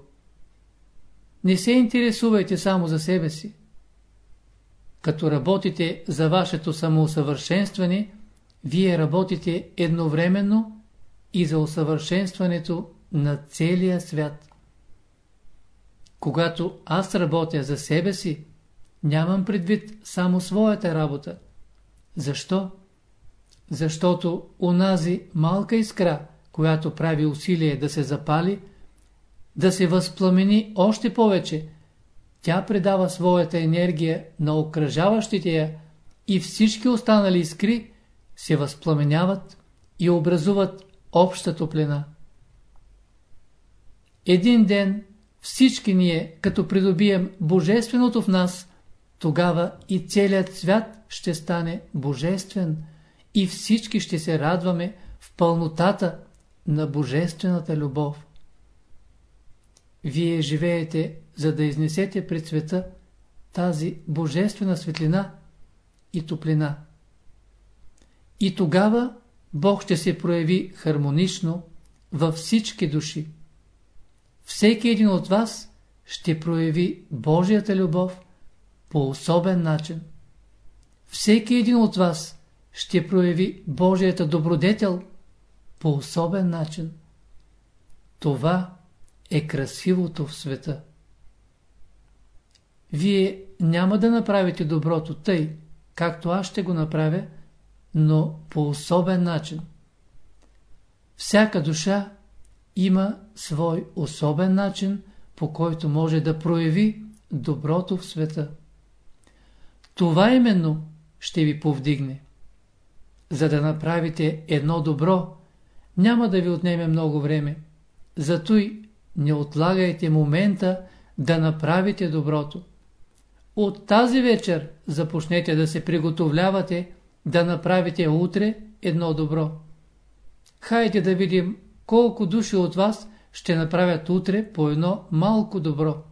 Не се интересувайте само за себе си. Като работите за вашето самоусъвършенстване, вие работите едновременно и за усъвършенстването на целия свят. Когато аз работя за себе си, нямам предвид само своята работа. Защо? Защото унази малка искра, която прави усилие да се запали, да се възпламени още повече, тя предава своята енергия на окръжаващите я и всички останали искри се възпламеняват и образуват обща топлина. Един ден всички ние, като придобием Божественото в нас, тогава и целият свят ще стане Божествен и всички ще се радваме в пълнотата на Божествената любов. Вие живеете, за да изнесете пред света тази Божествена светлина и топлина. И тогава Бог ще се прояви хармонично във всички души. Всеки един от вас ще прояви Божията любов по особен начин. Всеки един от вас ще прояви Божията добродетел по особен начин. Това е красивото в света. Вие няма да направите доброто тъй, както аз ще го направя, но по особен начин. Всяка душа има свой особен начин, по който може да прояви доброто в света. Това именно ще ви повдигне. За да направите едно добро, няма да ви отнеме много време. Зато и не отлагайте момента да направите доброто. От тази вечер започнете да се приготовлявате да направите утре едно добро. Хайде да видим колко души от вас ще направят утре по едно малко добро.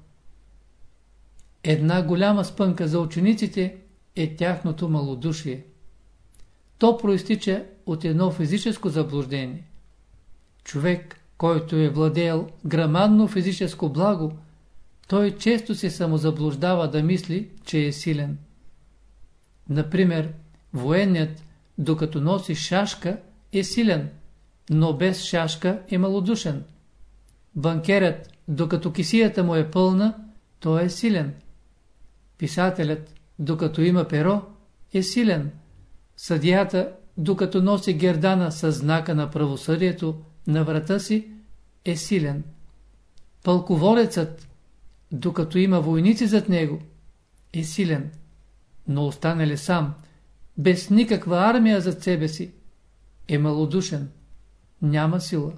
Една голяма спънка за учениците е тяхното малодушие. То проистича от едно физическо заблуждение. Човек, който е владеял грамадно физическо благо, той често се самозаблуждава да мисли, че е силен. Например, военният, докато носи шашка, е силен, но без шашка е малодушен. Банкерът, докато кисията му е пълна, той е силен. Писателят, докато има перо, е силен. Съдията, докато носи гердана с знака на правосъдието на врата си, е силен. Пълководецът, докато има войници зад него, е силен. Но остане ли сам, без никаква армия зад себе си, е малодушен, няма сила.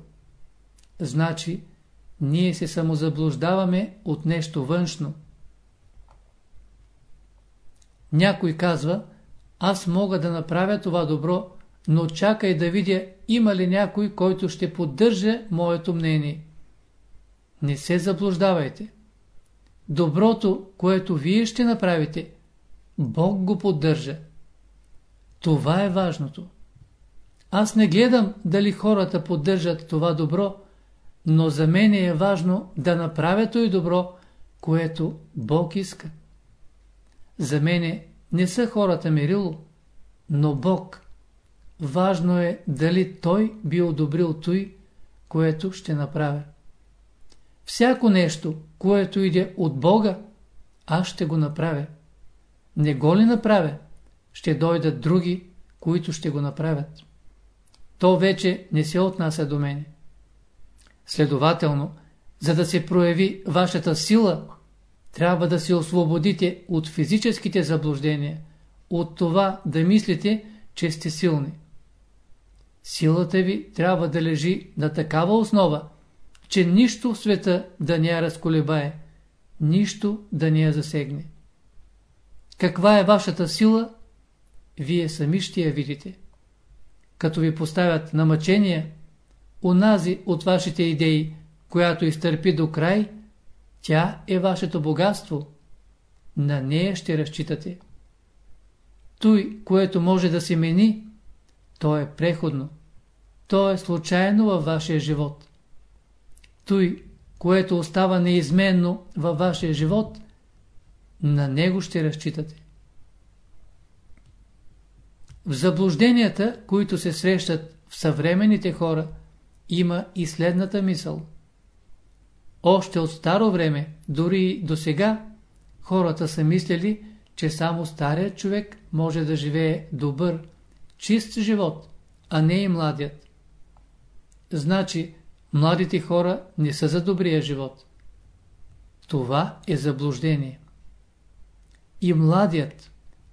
Значи, ние се самозаблуждаваме от нещо външно. Някой казва, аз мога да направя това добро, но чакай да видя има ли някой, който ще поддържа моето мнение. Не се заблуждавайте. Доброто, което вие ще направите, Бог го поддържа. Това е важното. Аз не гледам дали хората поддържат това добро, но за мен е важно да направя и добро, което Бог иска. За мене не са хората мерило, но Бог. Важно е дали Той би одобрил той, което ще направя. Всяко нещо, което иде от Бога, аз ще го направя. Не го ли направя, ще дойдат други, които ще го направят. То вече не се отнася до мене. Следователно, за да се прояви вашата сила, трябва да се освободите от физическите заблуждения, от това да мислите, че сте силни. Силата ви трябва да лежи на такава основа, че нищо в света да не я разколебае, нищо да не я засегне. Каква е вашата сила, вие сами ще я видите. Като ви поставят на мъчение, унази от вашите идеи, която изтърпи до край, тя е вашето богатство. На нея ще разчитате. Той, което може да се мени, то е преходно. То е случайно във вашия живот. Той, което остава неизменно във вашия живот, на него ще разчитате. В заблужденията, които се срещат в съвременните хора, има и следната мисъл. Още от старо време, дори до сега, хората са мислили, че само старият човек може да живее добър, чист живот, а не и младият. Значи, младите хора не са за добрия живот. Това е заблуждение. И младият,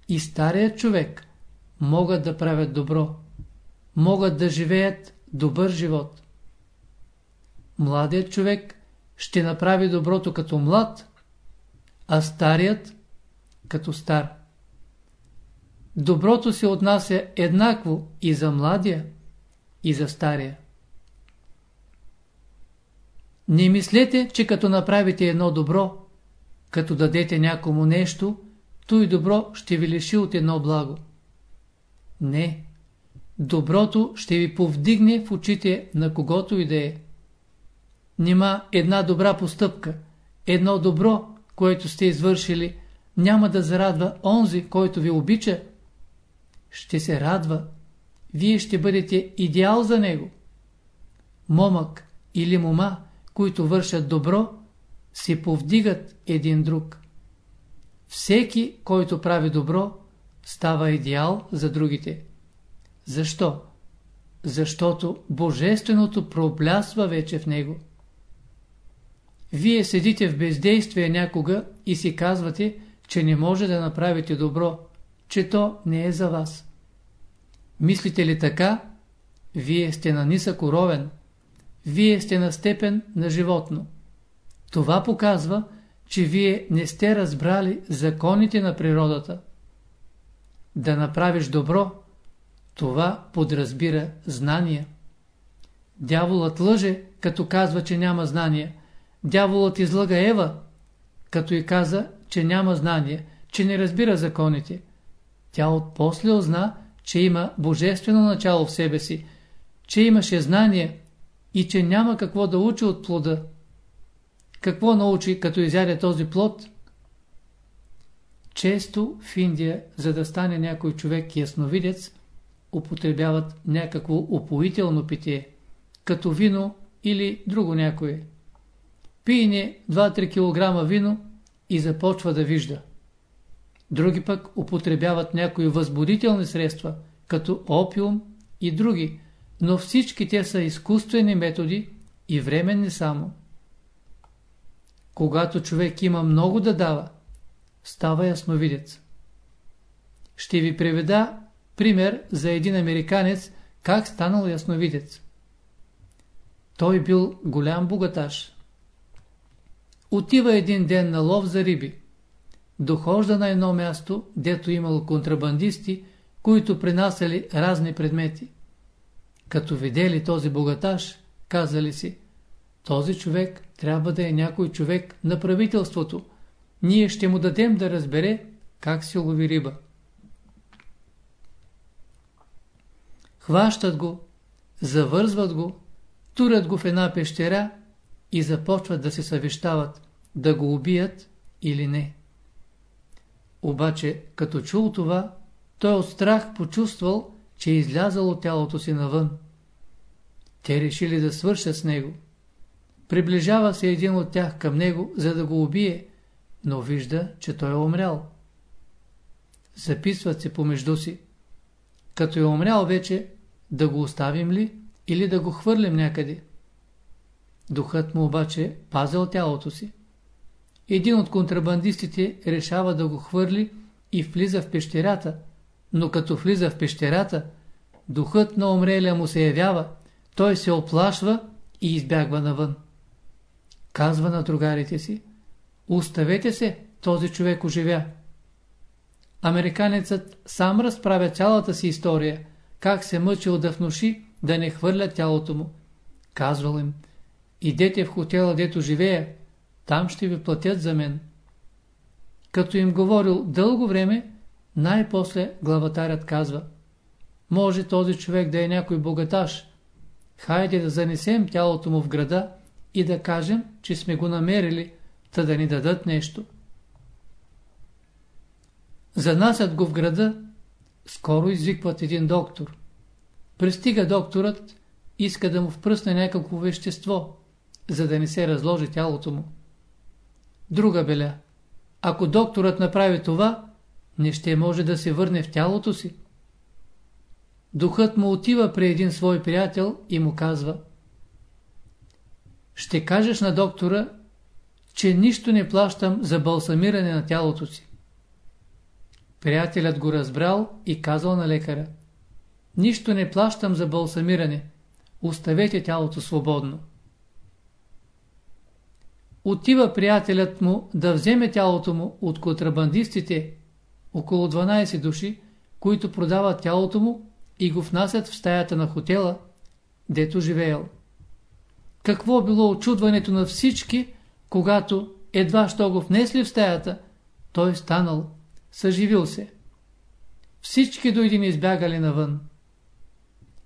и старият човек могат да правят добро, могат да живеят добър живот. Младият човек ще направи доброто като млад, а старият като стар. Доброто се отнася еднакво и за младия, и за стария. Не мислете, че като направите едно добро, като дадете някому нещо, то и добро ще ви лиши от едно благо. Не. Доброто ще ви повдигне в очите на когото и да е. Нима една добра постъпка, едно добро, което сте извършили, няма да зарадва онзи, който ви обича. Ще се радва. Вие ще бъдете идеал за него. Момък или мома, които вършат добро, се повдигат един друг. Всеки, който прави добро, става идеал за другите. Защо? Защото Божественото проблясва вече в него. Вие седите в бездействие някога и си казвате, че не може да направите добро, че то не е за вас. Мислите ли така? Вие сте на нисък уровен. Вие сте на степен на животно. Това показва, че вие не сте разбрали законите на природата. Да направиш добро, това подразбира знания. Дяволът лъже, като казва, че няма знания. Дяволът излъга Ева, като и каза, че няма знание, че не разбира законите. Тя отпосле озна, че има божествено начало в себе си, че имаше знание и че няма какво да учи от плода. Какво научи, като изяде този плод? Често в Индия, за да стане някой човек ясновидец, употребяват някакво упоително питие, като вино или друго някое. Пиене 2-3 кг вино и започва да вижда. Други пък употребяват някои възбудителни средства, като опиум и други, но всички те са изкуствени методи и временни само. Когато човек има много да дава, става ясновидец. Ще ви приведа пример за един американец, как станал ясновидец. Той бил голям богаташ. Отива един ден на лов за риби. Дохожда на едно място, дето имало контрабандисти, които принасяли разни предмети. Като видели този богаташ, казали си, този човек трябва да е някой човек на правителството. Ние ще му дадем да разбере как се лови риба. Хващат го, завързват го, турят го в една пещера и започват да се съвещават, да го убият или не. Обаче, като чул това, той от страх почувствал, че е излязал от тялото си навън. Те решили да свършат с него. Приближава се един от тях към него, за да го убие, но вижда, че той е умрял. Записват се помежду си. Като е умрял вече, да го оставим ли или да го хвърлим някъде? Духът му обаче пазил тялото си. Един от контрабандистите решава да го хвърли и влиза в пещерата, но като влиза в пещерата, духът на умрелия му се явява, той се оплашва и избягва навън. Казва на другарите си, оставете се, този човек оживя. Американецът сам разправя цялата си история, как се мъчил да внуши да не хвърлят тялото му. Казвал им, идете в хотела, дето живея, там ще ви платят за мен. Като им говорил дълго време, най-после главатарят казва, може този човек да е някой богаташ, хайде да занесем тялото му в града и да кажем, че сме го намерили, та да ни дадат нещо. Занасят го в града, скоро извикват един доктор. Пристига докторът, иска да му впръсне някакво вещество, за да не се разложи тялото му. Друга беля. Ако докторът направи това, не ще може да се върне в тялото си. Духът му отива при един свой приятел и му казва Ще кажеш на доктора, че нищо не плащам за балсамиране на тялото си. Приятелят го разбрал и казал на лекаря нищо не плащам за балсамиране. Оставете тялото свободно. Отива приятелят му да вземе тялото му от контрабандистите, около 12 души, които продават тялото му и го внасят в стаята на хотела, дето живеел. Какво било очудването на всички, когато едва що го внесли в стаята, той станал, съживил се. Всички до един избягали навън.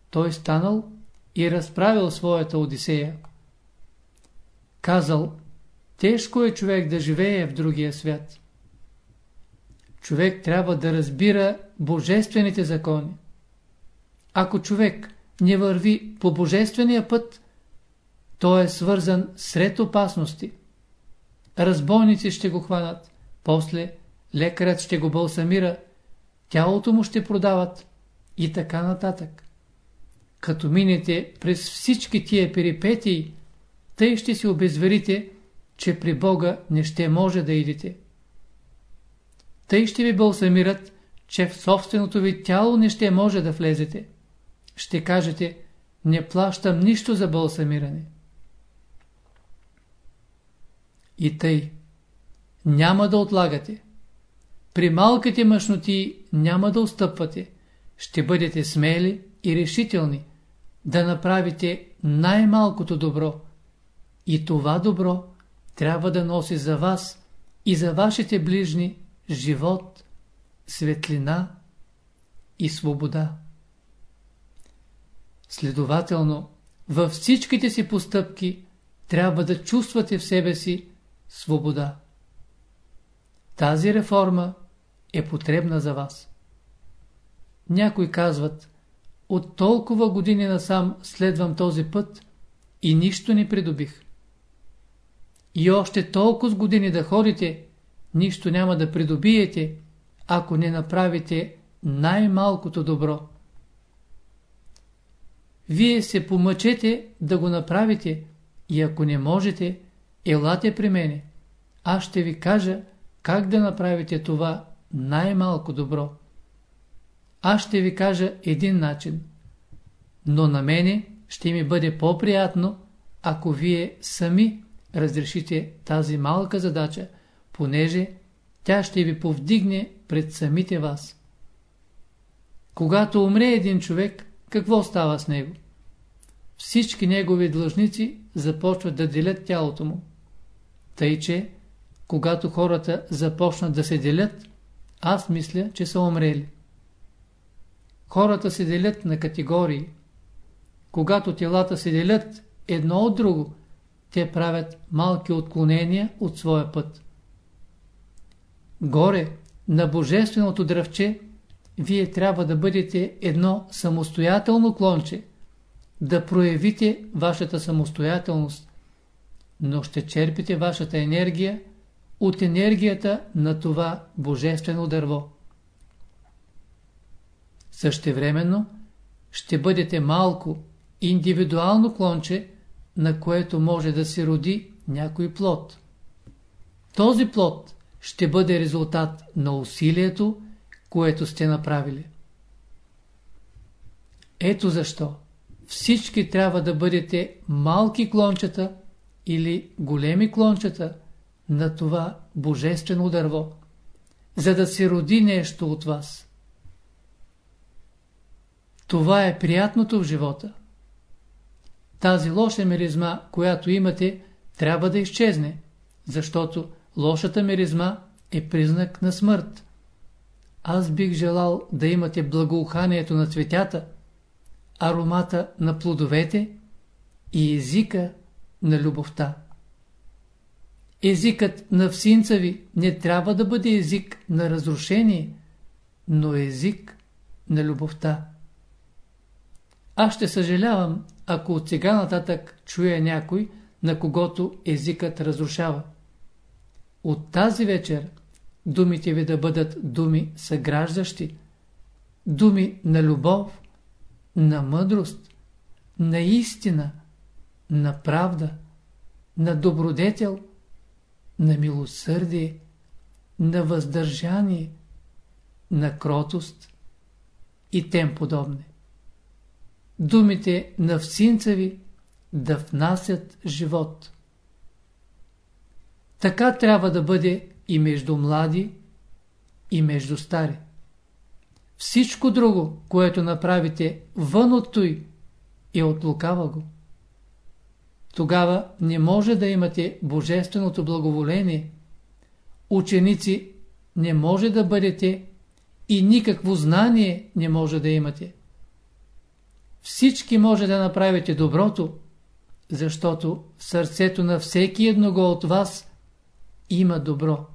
Той станал и разправил своята Одисея. Казал, тежко е човек да живее в другия свят. Човек трябва да разбира божествените закони. Ако човек не върви по божествения път, той е свързан сред опасности. Разбойници ще го хванат, после лекарът ще го балсамира, тялото му ще продават и така нататък. Като минете през всички тия перипетии, тъй ще се обезверите, че при Бога не ще може да идете. Тъй ще ви балсамират, че в собственото ви тяло не ще може да влезете. Ще кажете, не плащам нищо за балсамиране. И тъй, няма да отлагате. При малките мъжноти няма да отстъпвате. Ще бъдете смели и решителни да направите най-малкото добро. И това добро трябва да носи за вас и за вашите ближни живот, светлина и свобода. Следователно, във всичките си постъпки трябва да чувствате в себе си свобода. Тази реформа е потребна за вас. Някои казват, от толкова години насам следвам този път и нищо не придобих. И още толкова години да ходите, нищо няма да придобиете, ако не направите най-малкото добро. Вие се помъчете да го направите и ако не можете, елате при мене. Аз ще ви кажа как да направите това най-малко добро. Аз ще ви кажа един начин. Но на мене ще ми бъде по-приятно, ако вие сами разрешите тази малка задача, понеже тя ще ви повдигне пред самите вас. Когато умре един човек, какво става с него? Всички негови длъжници започват да делят тялото му. Тъй, че, когато хората започнат да се делят, аз мисля, че са умрели. Хората се делят на категории. Когато телата се делят едно от друго, те правят малки отклонения от своя път. Горе, на божественото дръвче, вие трябва да бъдете едно самостоятелно клонче, да проявите вашата самостоятелност, но ще черпите вашата енергия от енергията на това божествено дърво. Същевременно ще бъдете малко, индивидуално клонче, на което може да се роди някой плод. Този плод ще бъде резултат на усилието, което сте направили. Ето защо всички трябва да бъдете малки клончета или големи клончета на това божествено дърво, за да се роди нещо от вас. Това е приятното в живота. Тази лоша миризма, която имате, трябва да изчезне, защото лошата миризма е признак на смърт. Аз бих желал да имате благоуханието на цветята, аромата на плодовете и езика на любовта. Езикът на всинца ви не трябва да бъде език на разрушение, но език на любовта. Аз ще съжалявам, ако от сега нататък чуя някой, на когото езикът разрушава. От тази вечер думите ви да бъдат думи съграждащи, думи на любов, на мъдрост, на истина, на правда, на добродетел, на милосърдие, на въздържание, на кротост и тем подобне. думите на всинца ви да внасят живот. Така трябва да бъде и между млади, и между стари. Всичко друго, което направите вън от той, е от лукава го. Тогава не може да имате божественото благоволение. Ученици не може да бъдете и никакво знание не може да имате. Всички може да направите доброто, защото сърцето на всеки едного от вас има добро.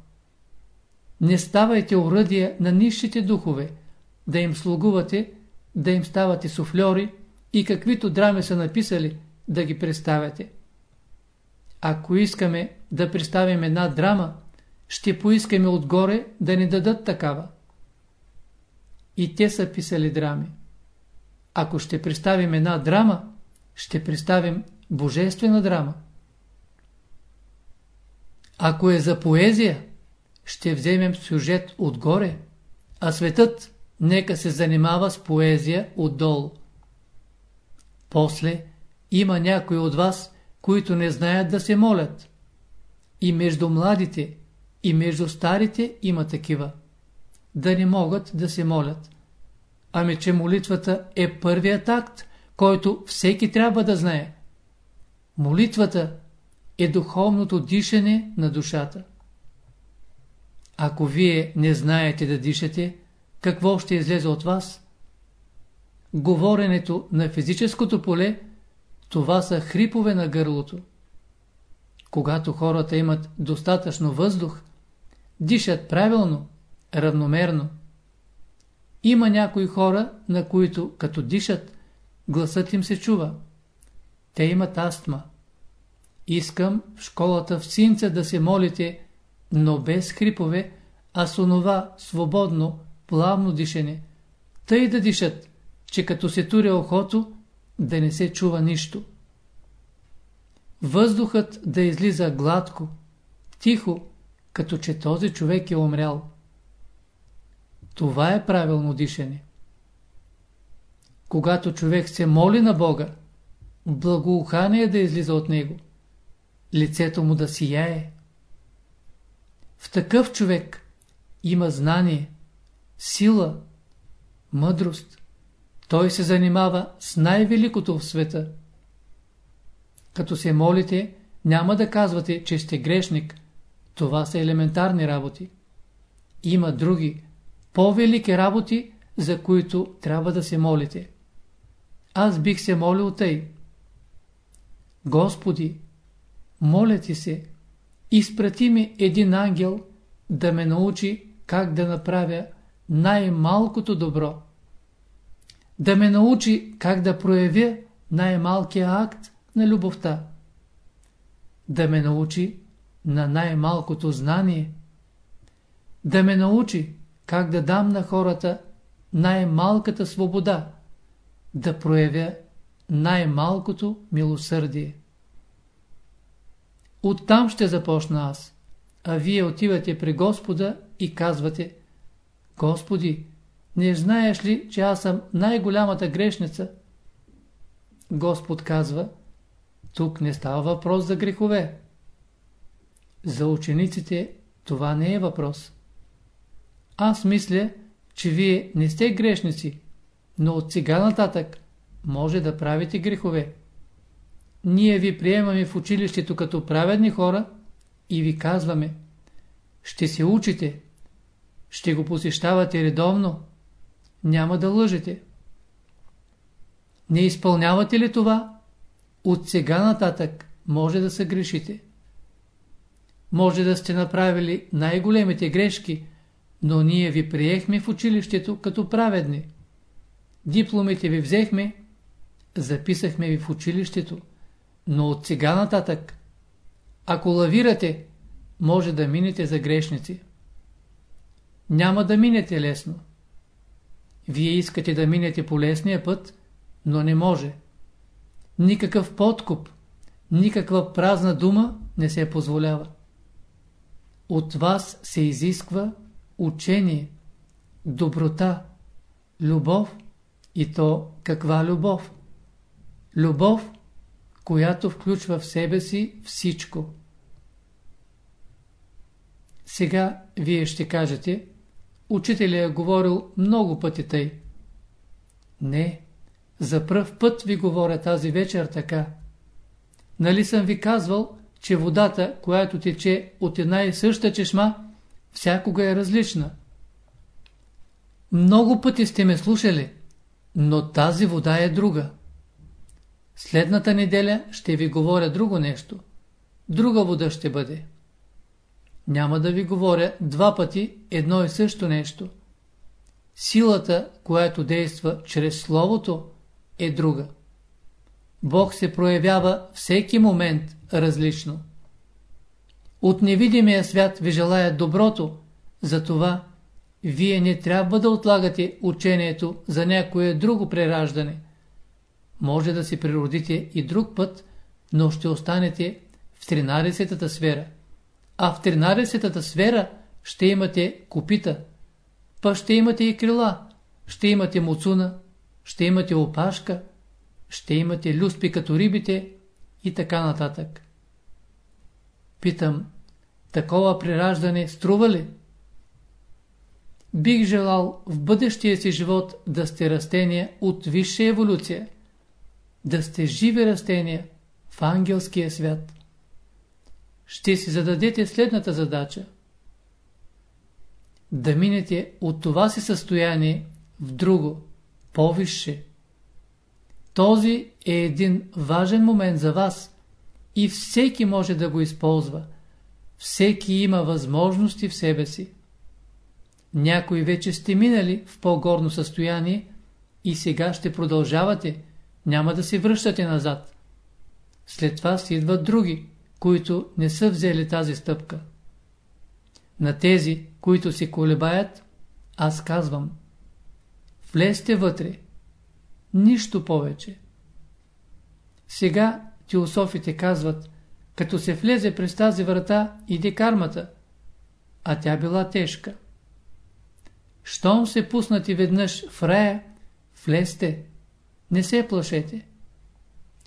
Не ставайте уръдия на нищите духове, да им слугувате, да им ставате суфльори и каквито драми са написали, да ги представяте. Ако искаме да представим една драма, ще поискаме отгоре да ни дадат такава. И те са писали драми. Ако ще представим една драма, ще представим божествена драма. Ако е за поезия, ще вземем сюжет отгоре, а светът нека се занимава с поезия отдолу. После има някои от вас, които не знаят да се молят. И между младите, и между старите има такива. Да не могат да се молят. Ами, че молитвата е първият акт, който всеки трябва да знае. Молитвата е духовното дишане на душата. Ако вие не знаете да дишате, какво ще излезе от вас? Говоренето на физическото поле, това са хрипове на гърлото. Когато хората имат достатъчно въздух, дишат правилно, равномерно. Има някои хора, на които като дишат, гласът им се чува. Те имат астма. Искам в школата в синца да се молите, но без хрипове, а с онова свободно, плавно дишане. Тъй да дишат, че като се туря охото, да не се чува нищо. Въздухът да излиза гладко, тихо, като че този човек е умрял. Това е правилно дишане. Когато човек се моли на Бога, благоухание да излиза от него, лицето му да сияе. В такъв човек има знание, сила, мъдрост. Той се занимава с най-великото в света. Като се молите, няма да казвате, че сте грешник. Това са елементарни работи. Има други, по-велики работи, за които трябва да се молите. Аз бих се молил тъй. Господи, моля ти се, изпрати ми един ангел да ме научи как да направя най-малкото добро. Да ме научи как да проявя най-малкия акт на любовта. Да ме научи на най-малкото знание. Да ме научи как да дам на хората най-малката свобода, да проявя най-малкото милосърдие. Оттам ще започна аз, а вие отивате при Господа и казвате Господи, не знаеш ли, че аз съм най-голямата грешница? Господ казва Тук не става въпрос за грехове. За учениците това не е въпрос. Аз мисля, че вие не сте грешници, но от сега нататък може да правите грехове. Ние ви приемаме в училището като праведни хора и ви казваме ще се учите, ще го посещавате редовно, няма да лъжете. Не изпълнявате ли това? От сега нататък може да се грешите. Може да сте направили най-големите грешки, но ние ви приехме в училището като праведни. Дипломите ви взехме, записахме ви в училището, но от сега нататък, ако лавирате, може да минете за грешници. Няма да минете лесно. Вие искате да минете по лесния път, но не може. Никакъв подкуп, никаква празна дума не се позволява. От вас се изисква учение, доброта, любов и то каква любов? Любов, която включва в себе си всичко. Сега вие ще кажете, учителя е говорил много пъти тъй. Не, за пръв път ви говоря тази вечер така. Нали съм ви казвал, че водата, която тече от една и съща чешма, всякога е различна. Много пъти сте ме слушали, но тази вода е друга. Следната неделя ще ви говоря друго нещо. Друга вода ще бъде. Няма да ви говоря два пъти едно и също нещо. Силата, която действа чрез Словото, е друга. Бог се проявява всеки момент различно. От невидимия свят ви желая доброто, затова вие не трябва да отлагате учението за някое друго прераждане. Може да се природите и друг път, но ще останете в 13-та сфера. А в 13-та сфера ще имате копита, па ще имате и крила, ще имате муцуна, ще имате опашка, ще имате люспи като рибите и така нататък. Питам, такова прираждане струва ли? Бих желал в бъдещия си живот да сте растения от висша еволюция, да сте живи растения в ангелския свят. Ще си зададете следната задача. Да минете от това си състояние в друго, по-висше. Този е един важен момент за вас и всеки може да го използва. Всеки има възможности в себе си. Някои вече сте минали в по-горно състояние и сега ще продължавате, няма да се връщате назад. След това си идват други, които не са взели тази стъпка. На тези, които се колебаят, аз казвам Влезте вътре. Нищо повече. Сега теософите казват, като се влезе през тази врата, иде кармата, а тя била тежка. Щом се пуснати веднъж в рая, влезте, не се плашете.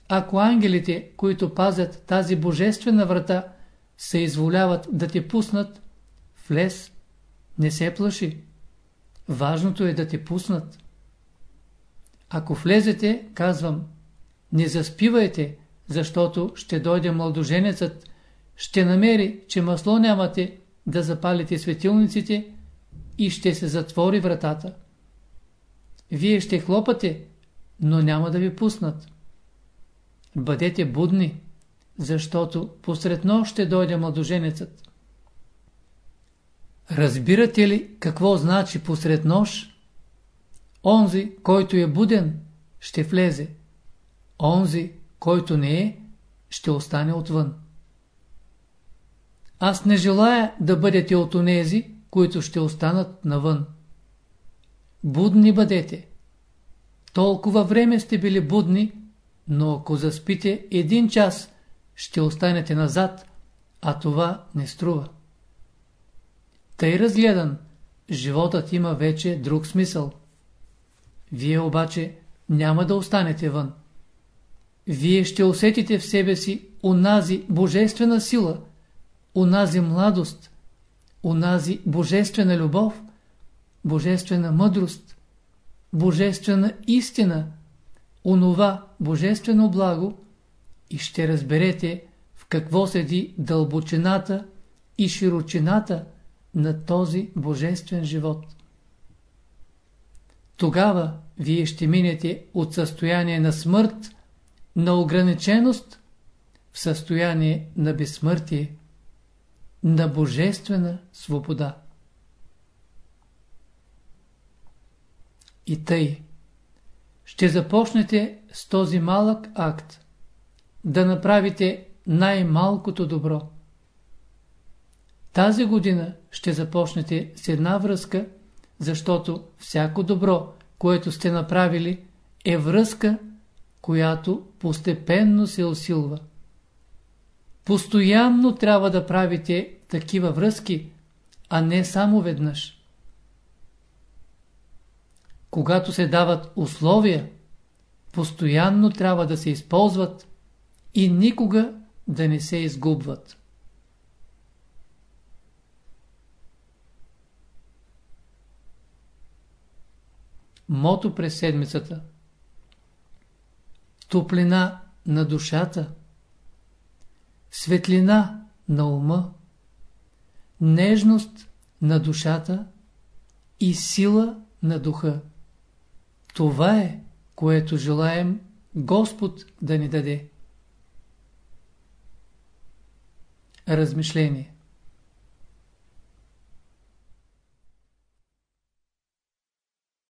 Ако ангелите, които пазят тази божествена врата, се изволяват да те пуснат, влез, не се плаши. Важното е да те пуснат. Ако влезете, казвам, не заспивайте, защото ще дойде младоженецът, ще намери, че масло нямате да запалите светилниците и ще се затвори вратата. Вие ще хлопате, но няма да ви пуснат. Бъдете будни, защото посред нощ ще дойде младоженецът. Разбирате ли какво значи посред нощ? Онзи, който е буден, ще влезе. Онзи, който не е, ще остане отвън. Аз не желая да бъдете от онези, които ще останат навън. Будни бъдете. Толкова време сте били будни, но ако заспите един час, ще останете назад, а това не струва. Тъй разгледан, животът има вече друг смисъл. Вие обаче няма да останете вън. Вие ще усетите в себе си унази божествена сила, унази младост, унази божествена любов, божествена мъдрост, божествена истина, онова божествено благо и ще разберете в какво седи дълбочината и широчината на този божествен живот. Тогава вие ще минете от състояние на смърт, на ограниченост, в състояние на безсмъртие, на божествена свобода. И тъй, ще започнете с този малък акт, да направите най-малкото добро. Тази година ще започнете с една връзка, защото всяко добро, което сте направили, е връзка, която постепенно се усилва. Постоянно трябва да правите такива връзки, а не само веднъж. Когато се дават условия, постоянно трябва да се използват и никога да не се изгубват. Мото през седмицата Топлина на душата Светлина на ума Нежност на душата и сила на духа. Това е, което желаем Господ да ни даде. Размишление